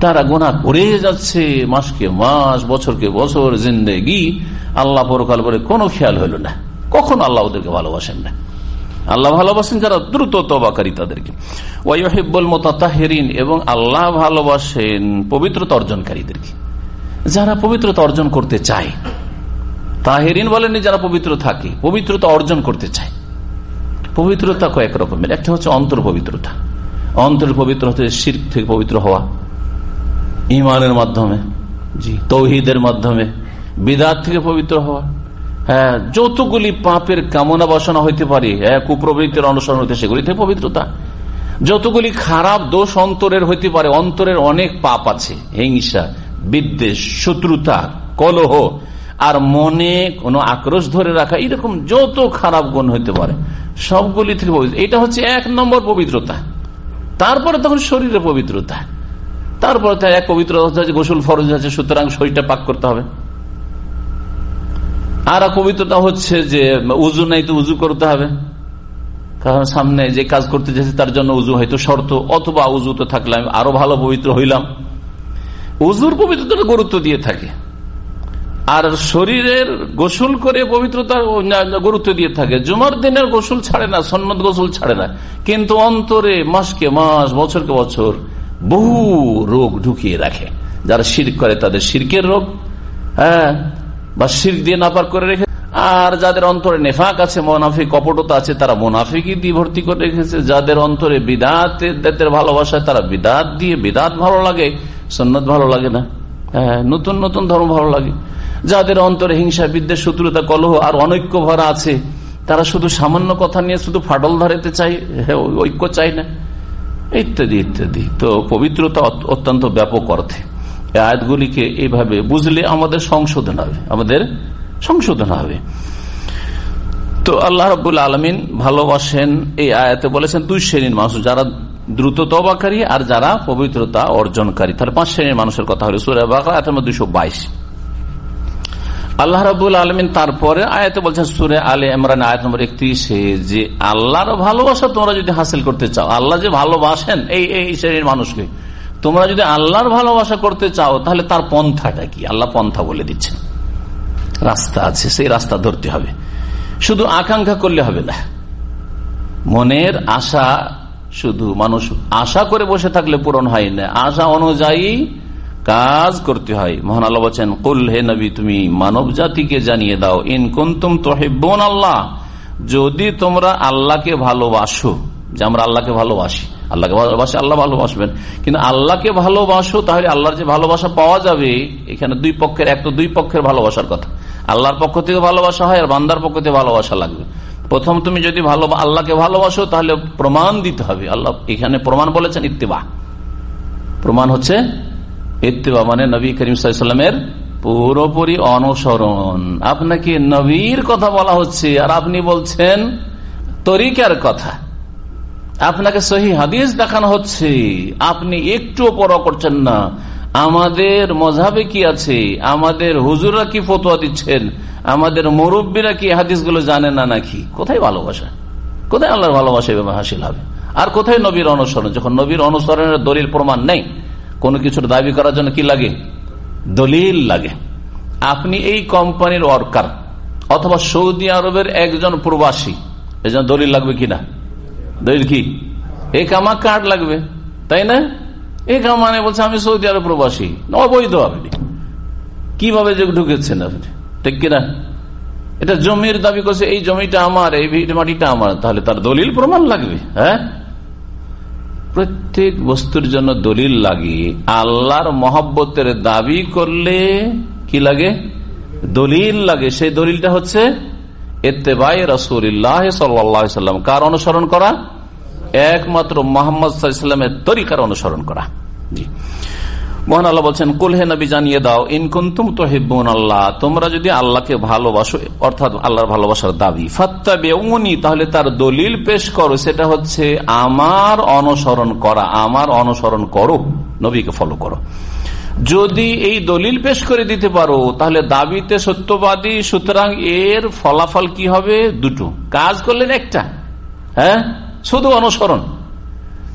তারা গোনা করে যাচ্ছে, মাসকে মাস, বছরকে বছর, জিন্দেগি। আল্লাহ পরকাল বলে কোনো খেয়াল হইল না। কখন আল্লাহ ওদেরকে ভালোবাসেন না। আল্লাহ ভালোবাসেন যারা দ্রুত তবাকারী তাদেরকে। ওয়াহিবুল মোতাহিরিন এবং আল্লাহ ভালোবাসেন পবিত্রতা অর্জনকারীদেরকে। যারা পবিত্রতা অর্জন করতে চায়। তাহেরিন বলেননি যারা পবিত্র থাকে, পবিত্রতা অর্জন করতে চায়। পবিত্রতা কয়েক রকমের। একটা হচ্ছে অন্তর পবিত্রতা। অন্তর পবিত্র হতে শির থেকে পবিত্র হওয়া। ইমানের মাধ্যমে জি। তৌহিদের মাধ্যমে বিদাত থেকে পবিত্র হওয়া। হ্যাঁ যতগুলি পাপের কামনা বাসনা হইতে পারে হ্যাঁ কুপ্রবৃত্তির অনুসরণ হইতে সেগুলি থেকে পবিত্রতা। যতগুলি খারাপ দোষ অন্তরের হইতে পারে অন্তরের অনেক পাপ আছে। হিংসা বিদ্বেষ শত্রুতা কলহ আর মনে কোনো আক্রোশ ধরে রাখা, এরকম যত খারাপ গুণ হইতে পারে, সবগুলি থেকে এটা হচ্ছে এক নম্বর পবিত্রতা। তারপরে তখন শরীরের পবিত্রতা। তারপরে তার এক পবিত্রতা হচ্ছে গোসল ফরজ আছে সুতরাং শরীরটা পাক করতে হবে। আর পবিত্রতা হচ্ছে যে উজু নাই তো উজু করতে হবে। কারণ সামনে যে কাজ করতে যাচ্ছে, তার জন্য উজু হয়তো শর্ত, অথবা উজু তো থাকলে আমি আরও ভালো পবিত্র হইলাম। উজুর পবিত্রতা গুরুত্ব দিয়ে থাকে। আর শরীরের গোসল করে পবিত্রতার গুরুত্ব দিয়ে থাকে। জুমার দিনের গোসল ছাড়ে না, সন্ন্যত গোসল ছাড়ে না। কিন্তু অন্তরে মাসকে মাস, বছরকে বছর বহু রোগ ঢুকিয়ে রাখে। যারা শির করে তাদের শিরকের রোগ হ্যাঁ বা শির দিয়ে নাপার করে রেখে আর যাদের অন্তরে নেফাক আছে মোনাফি কপটতা আছে, তারা মোনাফিকই দিয়ে ভর্তি করে রেখেছে। যাদের অন্তরে বিদাতের ভালোবাসা তারা বিদাত দিয়ে, বিদাত ভালো লাগে, সন্ন্যত ভালো লাগে না। হ্যাঁ নতুন নতুন ধর্ম ভালো লাগে। যাদের অন্তরে হিংসা, বিদ্বেষ, শত্রুতা, কলহ আর অনৈক্য ভরা আছে, তারা শুধু সামান্য কথা নিয়ে শুধু ফাটল ধরাতে চাই ঐক্য চাই না। ইত্যাদি ইত্যাদি। তো পবিত্রতা অত্যন্ত ব্যাপক অর্থে। আয়াতগুলিকে এইভাবে বুঝলে আমাদের সংশোধন হবে, আমাদের সংশোধন হবে। তো আল্লাহ রবুল্লা আলমিন ভালোবাসেন এই আয়াতে বলেছেন, দুই শ্রেণির মানুষ, যারা দ্রুত তবাকারী আর যারা পবিত্রতা অর্জনকারী। তাহলে পাঁচ শ্রেণির মানুষের কথা হলো, সুরে মধ্যে দুশো বাইশ। আল্লাহ রাবুল আলমিন তারপরে আয়াতে বলছেন, সুরে আলে ইমরান, আয়াত নম্বর একত্রিশে যে আল্লাহর ভালোবাসা তোমরা যদি হাসিল করতে চাও, আল্লাহ যে ভালোবাসেন এই এই শ্রেণির মানুষকে, তোমরা যদি আল্লাহর ভালোবাসা করতে চাও, তাহলে তার পন্থাটা কি? আল্লাহ পন্থা বলে দিচ্ছেন। রাস্তা আছে, সেই রাস্তা ধরতে হবে। শুধু আকাঙ্ক্ষা করলে হবে না। মনের আশা, শুধু মানুষ আশা করে বসে থাকলে পূরণ হয় না। আশা অনুযায়ী কাজ করতে হয়। মোহন আল্লাহ বলছেন, কুল হে নবী, তুমি মানব জাতিকে জানিয়ে দাও, ইন কুন্তুম তোহেবন আল্লাহ। যদি তোমরা আল্লাহকে ভালোবাসো, যে আমরা আল্লাহকে ভালোবাসি আল্লাহকে ভালোবাসি আল্লাহ ভালোবাসবেন, কিন্তু আল্লাহকে ভালোবাসো, তাহলে আল্লাহর যে ভালোবাসা পাওয়া যাবে, এখানে দুই পক্ষের, এক তো দুই পক্ষের ভালোবাসার কথা। আল্লাহর পক্ষ থেকে ভালোবাসা হয়, আর বান্দার পক্ষ থেকে ভালোবাসা লাগবে। প্রথম তুমি যদি ভালো, আল্লাহকে ভালোবাসো, তাহলে প্রমাণ দিতে হবে। আল্লাহ এখানে প্রমাণ বলেছেন ইত্তেবা। প্রমাণ হচ্ছে ইত্তেবা মানে নবী করিম সাল্লামের পুরোপুরি অনুসরণ। আপনাকে নবীর কথা বলা হচ্ছে আর আপনি বলছেন তরিকার কথা। আপনাকে সহি হাদিস দেখানো হচ্ছে। আপনি একটু পরোয়া করছেন না। আমাদের মজাবে কি আছে? আমাদের হুজুরা কি ফতোয়া দিচ্ছেন? আমাদের মুরব্বীরা কি হাদিসগুলো জানে না নাকি? কোথায় ভালোবাসা? কোথায় আল্লাহর ভালোবাসা হাসিল হবে? আর কোথায় নবীর অনুসরণ? যখন নবীর অনুসরণের দলিল প্রমাণ নেই কোনো কিছুর দাবি করার জন্য কি লাগে? দলিল লাগে। আপনি এই কোম্পানির ওয়ার্কার অথবা সৌদি আরবের একজন প্রবাসী। এই দলিল লাগবে কিনা দলিল কি? এই কামা কার্ড লাগবে, তাই না? এই কামানে বলছে, আমি সৌদি আরব প্রবাসী। অবৈধ আপনি। কীভাবে যে ঢুকেছেন আপনি? ঠিক কিনা এটা জমির দাবি করছে, এই জমিটা আমার, এই মাটিটা আমার। তাহলে তার দলিল প্রমাণ লাগবে হ্যাঁ? প্রত্যেক বস্তুর জন্য দলিল লাগে। আল্লাহর মহব্বতের দাবি করলে কি লাগে? দলিল লাগে। সেই দলিলটা হচ্ছে এতে এত্তেবাই রসুল্লাহ সাল্লাম। কার অনুসরণ করা? একমাত্র মোহাম্মদ তরিকার অনুসরণ করা। জি। মোহন আল্লাহ বলছেন কুলহে নবী, জানিয়ে দাও ইনকুন্তুম তো হেব্বন আল্লাহ তোমরা যদি আল্লাহকে ভালোবাসো, অর্থাৎ আল্লাহর ভালোবাসার দাবি ফাত্তা বেউনি তাহলে তার দলিল পেশ করো, সেটা হচ্ছে আমার অনুসরণ করা, আমার অনুসরণ করো, নবীকে ফলো করো। যদি এই দলিল পেশ করে দিতে পারো, তাহলে দাবিতে সত্যবাদী, সুতরাং এর ফলাফল কি হবে? দুটো। কাজ করলেন একটা। হ্যাঁ? শুধু অনুসরণ।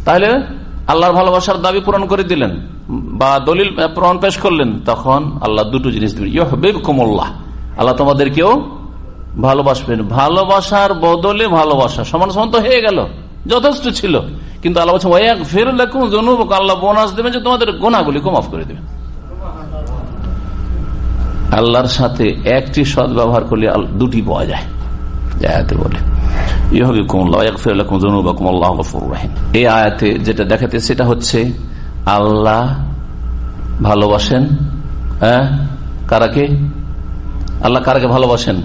তাহলে আল্লাহর ভালোবাসার দাবি পূরণ করে দিলেন। বা দলিল প্রমাণ পেশ করলেন, তখন আল্লাহ দুটো জিনিস দিবেন কুমল্লাহ আল্লাহ তোমাদেরকেও ভালোবাসবেন। ভালোবাসার বদলে ভালোবাসা। সমান সমান তো হয়ে গেল, যথেষ্ট ছিল। কিন্তু আল্লাহ ফের লেখুন জনুব আল্লাহ বোনাস দেবেন যে তোমাদের গোনাগুলি কমাফ করে দেবেন। আল্লাহর সাথে একটি সদ ব্যবহার করলে দুটি পাওয়া যায়। বলে এই আয়াতে যেটা দেখাতে, সেটা হচ্ছে আল্লাহ ভালোবাসেন হ্যাঁ? কারাকে? আল্লাহ কারাকে ভালোবাসেন?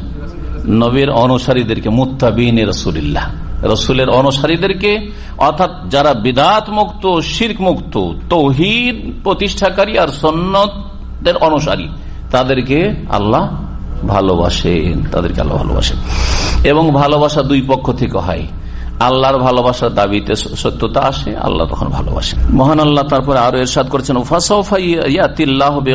নবীর অনুসারীদেরকে মুতাবিন রসুলিল্লাহ। রসুলের অনুসারীদেরকে, অর্থাৎ যারা বিদাত মুক্ত শির্ক মুক্ত তৌহিদ প্রতিষ্ঠাকারী আর সন্ন্যতের অনুসারী, তাদেরকে আল্লাহ ভালোবাসেন, তাদেরকে আল্লাহ ভালোবাসেন। এবং ভালোবাসা দুই পক্ষ থেকে হয়। আল্লাহর ভালোবাসার দাবিতে সত্যতা আসে, আল্লাহ তখন ভালোবাসেন মহান আল্লাহ তারপরে আরও এরশাদ করছেন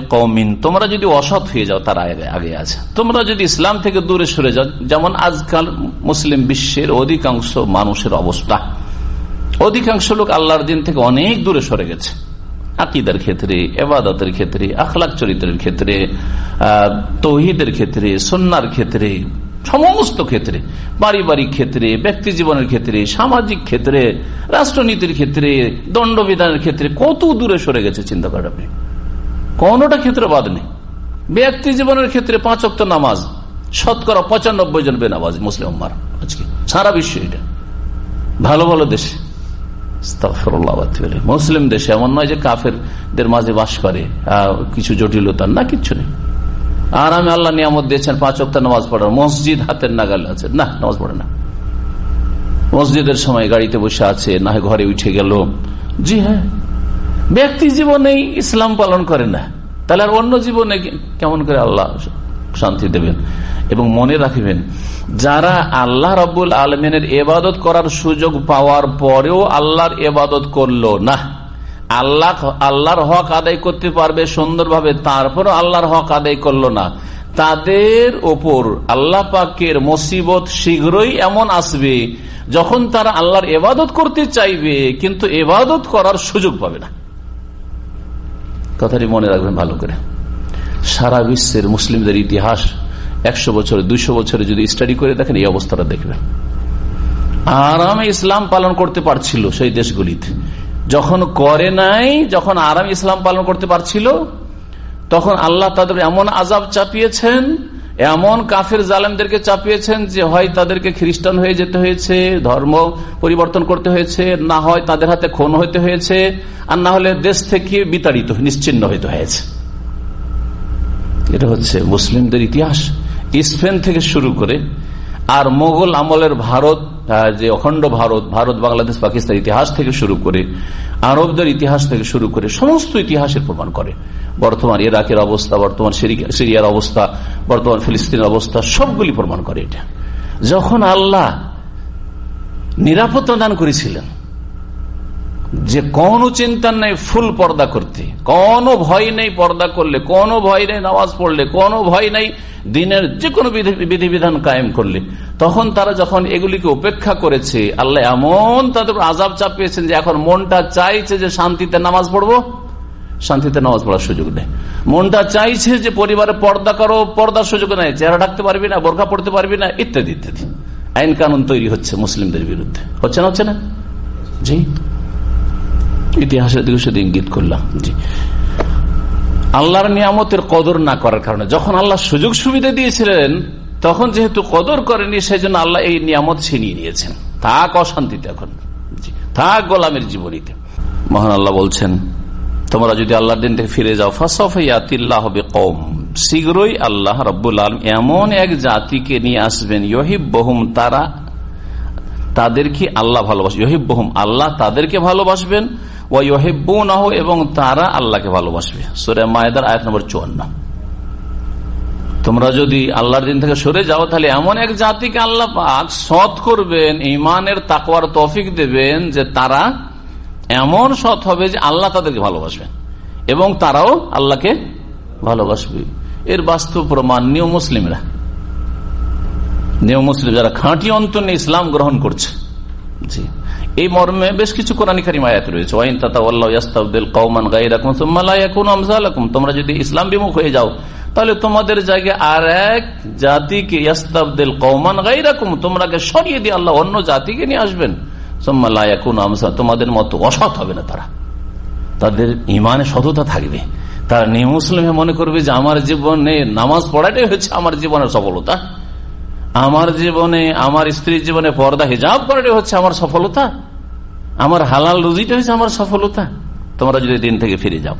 কৌমিন তোমরা যদি অসৎ হয়ে যাও তার আগে আগে আছে। তোমরা যদি ইসলাম থেকে দূরে সরে যাও, যেমন আজকাল মুসলিম বিশ্বের অধিকাংশ মানুষের অবস্থা। অধিকাংশ লোক আল্লাহর দিন থেকে অনেক দূরে সরে গেছে। আকিদার ক্ষেত্রে, এবাদতের ক্ষেত্রে, আখলাক চরিত্রের ক্ষেত্রে তৌহিদের ক্ষেত্রে সন্ন্যার ক্ষেত্রে। সমস্ত ক্ষেত্রে, পারিবারিক ক্ষেত্রে, ব্যক্তি জীবনের ক্ষেত্রে, সামাজিক ক্ষেত্রে, রাষ্ট্রনীতির ক্ষেত্রে, দণ্ডবিধানের ক্ষেত্রে, কত দূরে সরে গেছে চিন্তা করেন আপনি? কোনটা ক্ষেত্রে বাদ নেই। ব্যক্তি জীবনের ক্ষেত্রে পাঁচ অক্ট নামাজ, শতকরা পঁচানব্বই জন বেনামাজ, মুসলিম আজকে। সারা বিশ্ব এটা। ভালো ভালো দেশে। মুসলিম দেশে এমন নয় যে কাফেরদের মাঝে বাস করে কিছু জটিলতা না, কিচ্ছু নেই। আর আমি আল্লাহ নিয়ামত দিয়েছেন, পাঁচ অক্ট নামাজ পড়ার। মসজিদ হাতের নাগাল আছে। না, নামাজ পড়ে না। মসজিদের সময় গাড়িতে বসে আছে, না ঘরে উঠে গেল। জি হ্যাঁ। ব্যক্তি জীবনেই ইসলাম পালন করে না। তাহলে আর অন্য জীবনে কেমন করে আল্লাহ শান্তি দেবেন? এবং মনে রাখবেন, যারা আল্লাহ রব্বুল আলমিনের এবাদত করার সুযোগ পাওয়ার পরেও আল্লাহর এবাদত করল না। আল্লাহ আল্লাহর হক আদায় করতে পারবে সুন্দরভাবে, তারপরও আল্লাহর হক আদায় করল না। তাদের ওপর আল্লাহ পাকের মুসিবত শীঘ্রই এমন আসবে যখন তারা আল্লাহর এবাদত করতে চাইবে, কিন্তু এবাদত করার সুযোগ পাবে না। কথাটি মনে রাখবেন ভালো করে। সারা বিশ্বের মুসলিমদের ইতিহাস একশো বছর, দুইশো বছরে যদি স্টাডি করে দেখেন, এই অবস্থাটা দেখবেন। আরামে ইসলাম পালন করতে পারছিল সেই দেশগুলিতে। যখন করে নাই, যখন আরাম ইসলাম পালন করতে পারছিল, তখন আল্লাহ তাদের এমন আজাব চাপিয়েছেন, এমন কাফের জালেমদেরকে চাপিয়েছেন যে হয় তাদেরকে খ্রিস্টান হয়ে যেতে হয়েছে, ধর্ম পরিবর্তন করতে হয়েছে, না হয় তাদের হাতে খুন হইতে হয়েছে, আর না হলে দেশ থেকে বিতাড়িত, নিশ্চিন্ন হইতে হয়েছে। এটা হচ্ছে মুসলিমদের ইতিহাস। স্পেন থেকে শুরু করে আর মোগল আমলের ভারত যে অখণ্ড ভারত ভারত, বাংলাদেশ, পাকিস্তান ইতিহাস থেকে শুরু করে, আরবদের ইতিহাস থেকে শুরু করে সমস্ত ইতিহাসের প্রমাণ করে। বর্তমান ইরাকের অবস্থা, বর্তমান সিরিয়ার অবস্থা, বর্তমান ফিলিস্তিনের অবস্থা, সবগুলি প্রমাণ করে এটা। যখন আল্লাহ নিরাপত্তা দান করেছিলেন যে কোন চিন্তা নেই, ফুল পর্দা করতে। কোনো ভয় নেই পর্দা করলে, কোনো ভয় নেই নামাজ পড়লে, কোনো ভয় নেই দিনের যে কোনো বিধিবিধান কায়েম করলে। তখন তারা যখন এগুলিকে উপেক্ষা করেছে, আল্লাহ এমন তাদের আজাব চাপিয়েছেন যে এখন মনটা চাইছে যে শান্তিতে নামাজ পড়ব। শান্তিতে নামাজ পড়ার সুযোগ নেই। মনটা চাইছে যে পরিবারে পর্দা করো, পর্দার সুযোগ নেই। চেহারা ঢাকতে পারবি না, বোরখা পড়তে পারবি না, ইত্যাদি ইত্যাদি। আইন কানুন তৈরি হচ্ছে মুসলিমদের বিরুদ্ধে। হচ্ছে না হচ্ছে না? জি। ইতিহাসের দিকে শুধু ইঙ্গিত করলাম। জি। আল্লাহর নিয়ামতের কদর না করার কারণে, যখন আল্লাহ সুযোগ সুবিধা দিয়েছিলেন, তখন যেহেতু কদর করেনি সেই জন্য আল্লাহ এই নিয়ামত ছিনিয়ে নিয়েছেন। থাক অশান্তিতে এখন। থাক গোলামের জীবনীতে। মহান আল্লাহ বলছেন, তোমরা যদি আল্লাহর দিন থেকে ফিরে যাও ফাসফাইয়াতিল্লাহ হবে কম শীঘ্রই আল্লাহ রব্বুল আলম এমন এক জাতিকে নিয়ে আসবেন ইহিব বহুম তারা তাদেরকে আল্লাহ ভালোবাসবে ইহিব বহুম আল্লাহ তাদেরকে ভালোবাসবেন এবং তারা আল্লাহকে ভালোবাসবে। সুরে মায়েদার আয়াত নম্বর চুয়ান্ন। তোমরা যদি আল্লাহর দিন থেকে সরে যাও, তাহলে এমন এক জাতিকে আল্লাহ পাক সৎ করবেন ইমানের তাকওয়ার তফিক দেবেন যে তারা এমন সৎ হবে যে আল্লাহ তাদেরকে ভালোবাসবেন এবং তারাও আল্লাহকে ভালোবাসবে। এর বাস্তব প্রমাণ নিউ মুসলিমরা। নিউ মুসলিম যারা খাঁটি অন্তর ইসলাম গ্রহণ করছে। জি। এই মর্মে বেশ কিছু কোরআনিকারী মায়াত রয়েছে। ওয়াইন তাতাউদ্দিল কৌমান গাইরাকুম তোমরা যদি ইসলাম বিমুখ হয়ে যাও, তাহলে তোমাদের জায়গায় আর এক জাতিকে ইয়াস্তাবদিল কৌমান গাইরাকুম তোমরাকে সরিয়ে দিয়ে আল্লাহ অন্য জাতিকে নিয়ে আসবেন। তোমাদের মতো অসৎ হবে না তারা। তাদের ইমানে সততা থাকবে। তারা নিয়ে মুসলিমে মনে করবে যে আমার জীবনে নামাজ পড়াটাই হচ্ছে আমার জীবনের সফলতা। আমার জীবনে, আমার স্ত্রীর জীবনে পর্দা হিজাব করাটাই হচ্ছে আমার সফলতা। আমার হালাল রুজিটা হয়েছে আমার সফলতা। তোমরা যদি দিন থেকে ফিরে যাও।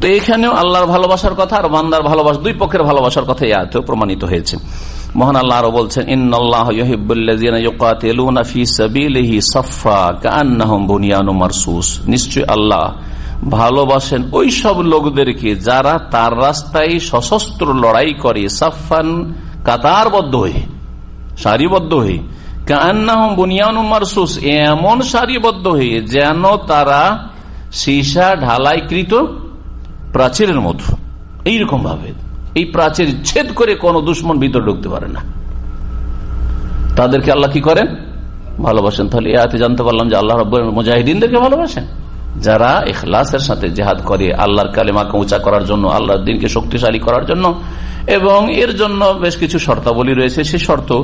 তো এখানেও আল্লাহর ভালোবাসার কথা আর বান্দার ভালোবাসা দুই পক্ষের ভালোবাসার কথা এতেও প্রমাণিত হয়েছে। আল্লাহ বলছেন আল্লাহ ভালোবাসেন ওই সব লোকদেরকে যারা তার রাস্তায় সশস্ত্র লড়াই করে সাফান কাতারবদ্ধ হয়ে, সারিবদ্ধ হয়ে মারসুস এমন সারিবদ্ধ হয়ে যেন তারা সীসা ঢালাইকৃত প্রাচীরের মতো এইরকম ভাবে। এই প্রাচীর ছেদ করে কোন দুশ্মন ভিতর ঢুকতে পারে না। তাদেরকে আল্লাহ কি করেন? ভালোবাসেন। তাহলে এতে জানতে পারলাম যে আল্লাহ রব মুজাহিদিনদেরকে ভালোবাসেন। যারা এখলাসের সাথে জেহাদ করে আল্লাহর কালেমাকে উঁচা করার জন্য, আল্লাহর দিনকে শক্তিশালী করার জন্য, এবং এর জন্য বেশ কিছু শর্তাবলী রয়েছে। সেই শর্ত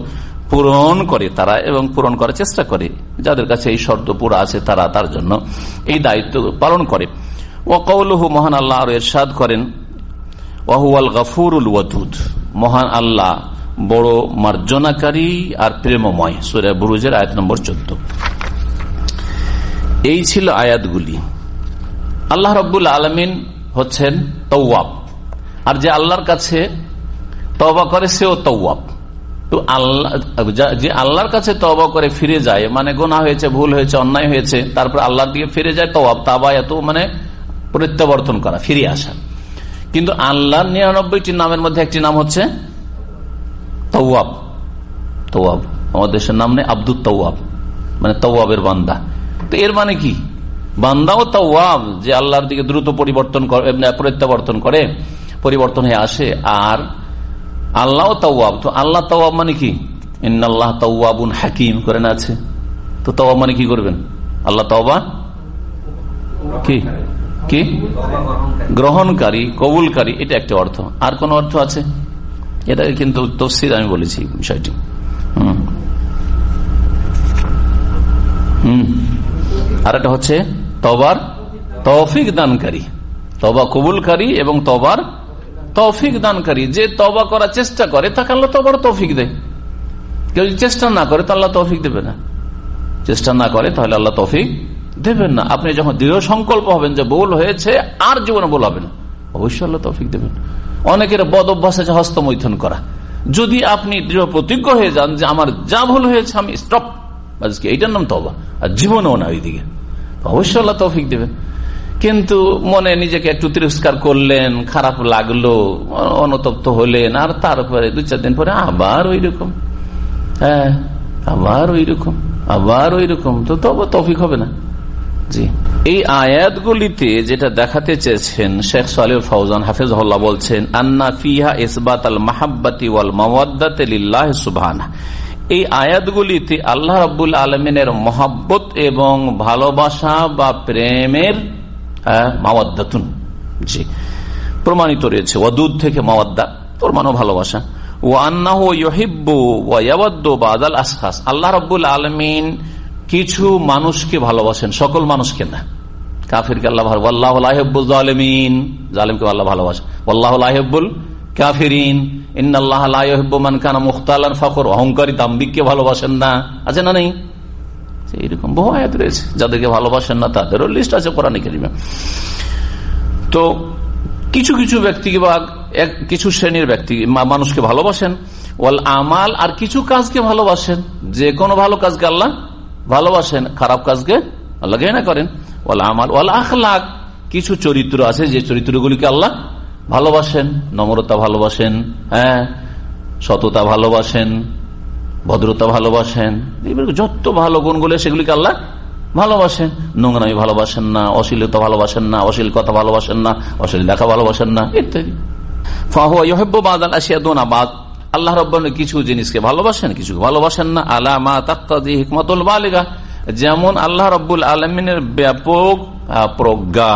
পূরণ করে তারা এবং পূরণ করার চেষ্টা করে। যাদের কাছে এই শর্ত পুরো আছে তারা তার জন্য এই দায়িত্ব পালন করে। ও কৌলহু মহান আল্লাহ আর এরশাদ করেন ওয়াহুয়াল গফুরুল ওয়াদুদ। মহান আল্লাহ বড় মার্জনাকারী আর প্রেমময়। সুরে বুরুজের আয়াত নম্বর চোদ্দ। এই ছিল আয়াতগুলি। আল্লাহ রব্বুল আলমিন হচ্ছেন তৌয়াব আর যে আল্লাহর কাছে তবা করে সেও তওয়াব। তো আল্লাহ, যে আল্লাহর কাছে তবা করে ফিরে যায় মানে গোনা হয়েছে, ভুল হয়েছে, অন্যায় হয়েছে, তারপর আল্লাহর দিকে ফিরে যায়, তওয়াব তাবা এত মানে প্রত্যাবর্তন করা ফিরে আসা। কিন্তু আল্লাহর নিরানব্বইটি নামের মধ্যে একটি নাম হচ্ছে তওয়াব। তওয়াব। আমাদের দেশের নাম নেই আব্দুল তওয়াব মানে তওয়াবের বান্দা। তো এর মানে কি? বান্দাও তওয়াব, যে আল্লাহর দিকে দ্রুত পরিবর্তন করে প্রত্যাবর্তন করে, পরিবর্তন হয়ে আসে, আর আল্লাহ তওয়াব। তো আল্লাহ তওয়াব মানে কি? ইন্নআল্লাহ তওয়াবুন হাকিম করে না আছে। তো তওয়াব মানে কি করবেন? আল্লাহ তওবা? কি? কি? গ্রহণকারী, কবুলকারী, এটা একটা অর্থ। আর কোন অর্থ আছে? এটা কিন্তু তফসির আমি বলেছি বিষয়টি। আর একটা হচ্ছে তবার তৌফিক দানকারী। তবা কবুলকারী এবং তবার তৌফিক দানকারী যে তবা করার চেষ্টা করে, তাকে আল্লাহ তবার তৌফিক দেয়। কেউ যদি চেষ্টা না করে তো আল্লাহ তৌফিক দেবে না। চেষ্টা না করে, তাহলে আল্লাহ তৌফিক দেবেন না। আপনি যখন দৃঢ় সংকল্প হবেন যে ভুল হয়েছে, আর জীবনে হবে না। অবশ্যই আল্লাহ তৌফিক দেবেন। অনেকের বদ অভ্যাস আছে হস্তমৈথন করা। যদি আপনি দৃঢ় প্রতিজ্ঞ হয়ে যান যে আমার যা ভুল হয়েছে, আমি স্টপ আজকে এইটার নাম তবা আর জীবনেও না ওইদিকে। অবশ্যই আল্লাহ তৌফিক দেবেন। কিন্তু মনে নিজেকে একটু তিরস্কার করলেন, খারাপ লাগল, অনতপ্ত হলেন, আর তারপরে দু চার দিন পরে আবার ওই রকম হ্যাঁ আবার ওই রকম আবার ওই রকম তো তবে তৌফিক হবে না। জি। এই আয়াতগুলিতে যেটা দেখাতে চেয়েছেন, শেখ সালিল ফৌজান হাফিজ বলছেন, আন্না ফিহা ইসবাত আল মাহাব্বাতি ওয়াল মাওয়াদ্দাতিল্লাহ সুবহানা এই আয়াতগুলিতে আল্লাহ রাবুল আলমিনের মহাব্বত এবং ভালোবাসা বা প্রেমের মাওয়াদ্দাতুন। জি। প্রমাণিত রয়েছে ওদুদ থেকে মাওয়াদ্দা। প্রমাণ ভালোবাসা। ও আন্না ইহিব্বু ওয়াবাদ্দ বাদাল আসখাস আল্লাহ রাবুল আলমিন কিছু মানুষকে ভালোবাসেন, সকল মানুষকে না। কাফিরকে আল্লাহ আল্লাহ আহেবুল জালেমিন জালেমকে আল্লাহ ভালোবাসেন আল্লাহ আহেবুল কাফিরিন। ইন্নআল্লাহমান কানা মুখতালান ফখর। অহংকারী দাম্বিককে ভালোবাসেন না। আছে না নেই? এইরকম বহু আয়াত রয়েছে। যাদেরকে ভালোবাসেন না, তাদেরও লিস্ট আছে কোরআন কেরিমে। তো কিছু কিছু ব্যক্তিকে বা কিছু শ্রেণির ব্যক্তি মানুষকে ভালোবাসেন, ওয়াল আমাল, আর কিছু কাজকে ভালোবাসেন। যে কোনো ভালো কাজকে আল্লাহ ভালোবাসেন, খারাপ কাজকে আল্লাহ ঘৃণা করেন। ওয়াল আমাল, ওয়াল আখলাক, কিছু চরিত্র আছে, যে চরিত্রগুলিকে আল্লাহ ভালোবাসেন, নম্রতা ভালোবাসেন হ্যাঁ সততা ভালোবাসেন ভদ্রতা ভালোবাসেন। যত ভালো গুণগুলো সেগুলিকে আল্লাহ ভালোবাসেন। নোংরামি ভালোবাসেন না, অশ্লীলতা ভালোবাসেন না অশ্লীল কথা ভালোবাসেন না অশ্লীল দেখা ভালোবাসেন না, ইত্যাদি। আল্লাহ রব্বান কিছু জিনিসকে ভালোবাসেন কিছু ভালোবাসেন না। তাক্তি হিকমতুল যেমন আল্লাহ রব্বুল আলমিনের ব্যাপক প্রজ্ঞা।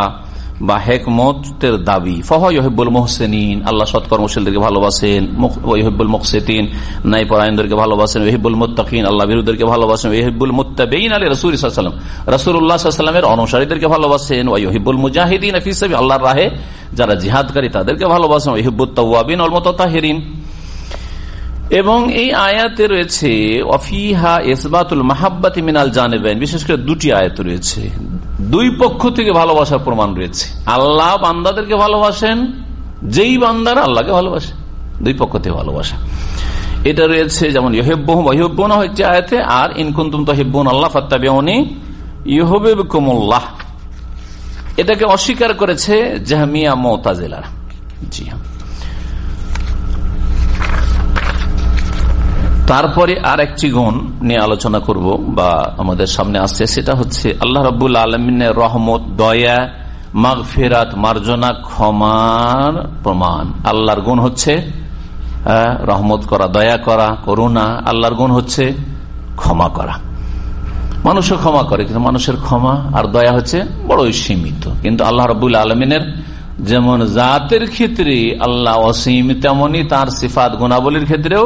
বা হেকমতের দাবি। ফহিবুল মোহসেন আল্লাহ সৎকর্মশীলদেরকে ভালোবাসেন ওহিবুল মোকসেতিন নাই পরায়ণদেরকে ভালোবাসেন ওহিবুল মুত্তাকিন, আল্লাহ বিরুদ্ধেরকে ভালোবাসেন ওহিবুল মুত্তাবেইন আলী রসুল সাল্লাম রসুল্লাহামের অনুসারীদেরকে ভালোবাসেন ওহিবুল মুজাহিদিন ফিসাবি আল্লাহর রাহে যারা জিহাদকারী তাদেরকে ভালোবাসেন ওহিবুল তাওয়াবিন এবং এই আয়াতে রয়েছে অফিহা ইসবাতুল মাহাব্বাতি মিনাল জানেবেন বিশেষ করে দুটি আয়াত রয়েছে। দুই পক্ষ থেকে ভালোবাসার প্রমাণ রয়েছে। আল্লাহ বান্দাদেরকে ভালোবাসেন, যেই বান্দারা আল্লাহকে ভালোবাসে, দুই পক্ষ থেকে ভালোবাসা। এটা রয়েছে যেমন ইহেব্বনা হচ্ছে আয়াতে, আর ইনকুন্তুম তহিব্বন আল্লাহ ফাত্তাবিউনি ইহবেবকুমুল্লাহ এটাকে অস্বীকার করেছে জাহামিয়া মোতাজেলার জি হ্যাঁ। তারপরে আর একটি গুণ নিয়ে আলোচনা করব বা আমাদের সামনে আসছে, সেটা হচ্ছে আল্লাহ রবুল আলমিনের রহমত, দয়া মাঘ ফেরাত মার্জনা, ক্ষমার প্রমাণ। আল্লাহর গুণ হচ্ছে রহমত করা, দয়া করা, করুণা। আল্লাহর গুণ হচ্ছে ক্ষমা করা। মানুষও ক্ষমা করে, কিন্তু মানুষের ক্ষমা আর দয়া হচ্ছে বড়ই সীমিত। কিন্তু আল্লাহ রবুল আলমিনের যেমন জাতের ক্ষেত্রে আল্লাহ অসীম, তেমনি তার সিফাত, গুণাবলীর ক্ষেত্রেও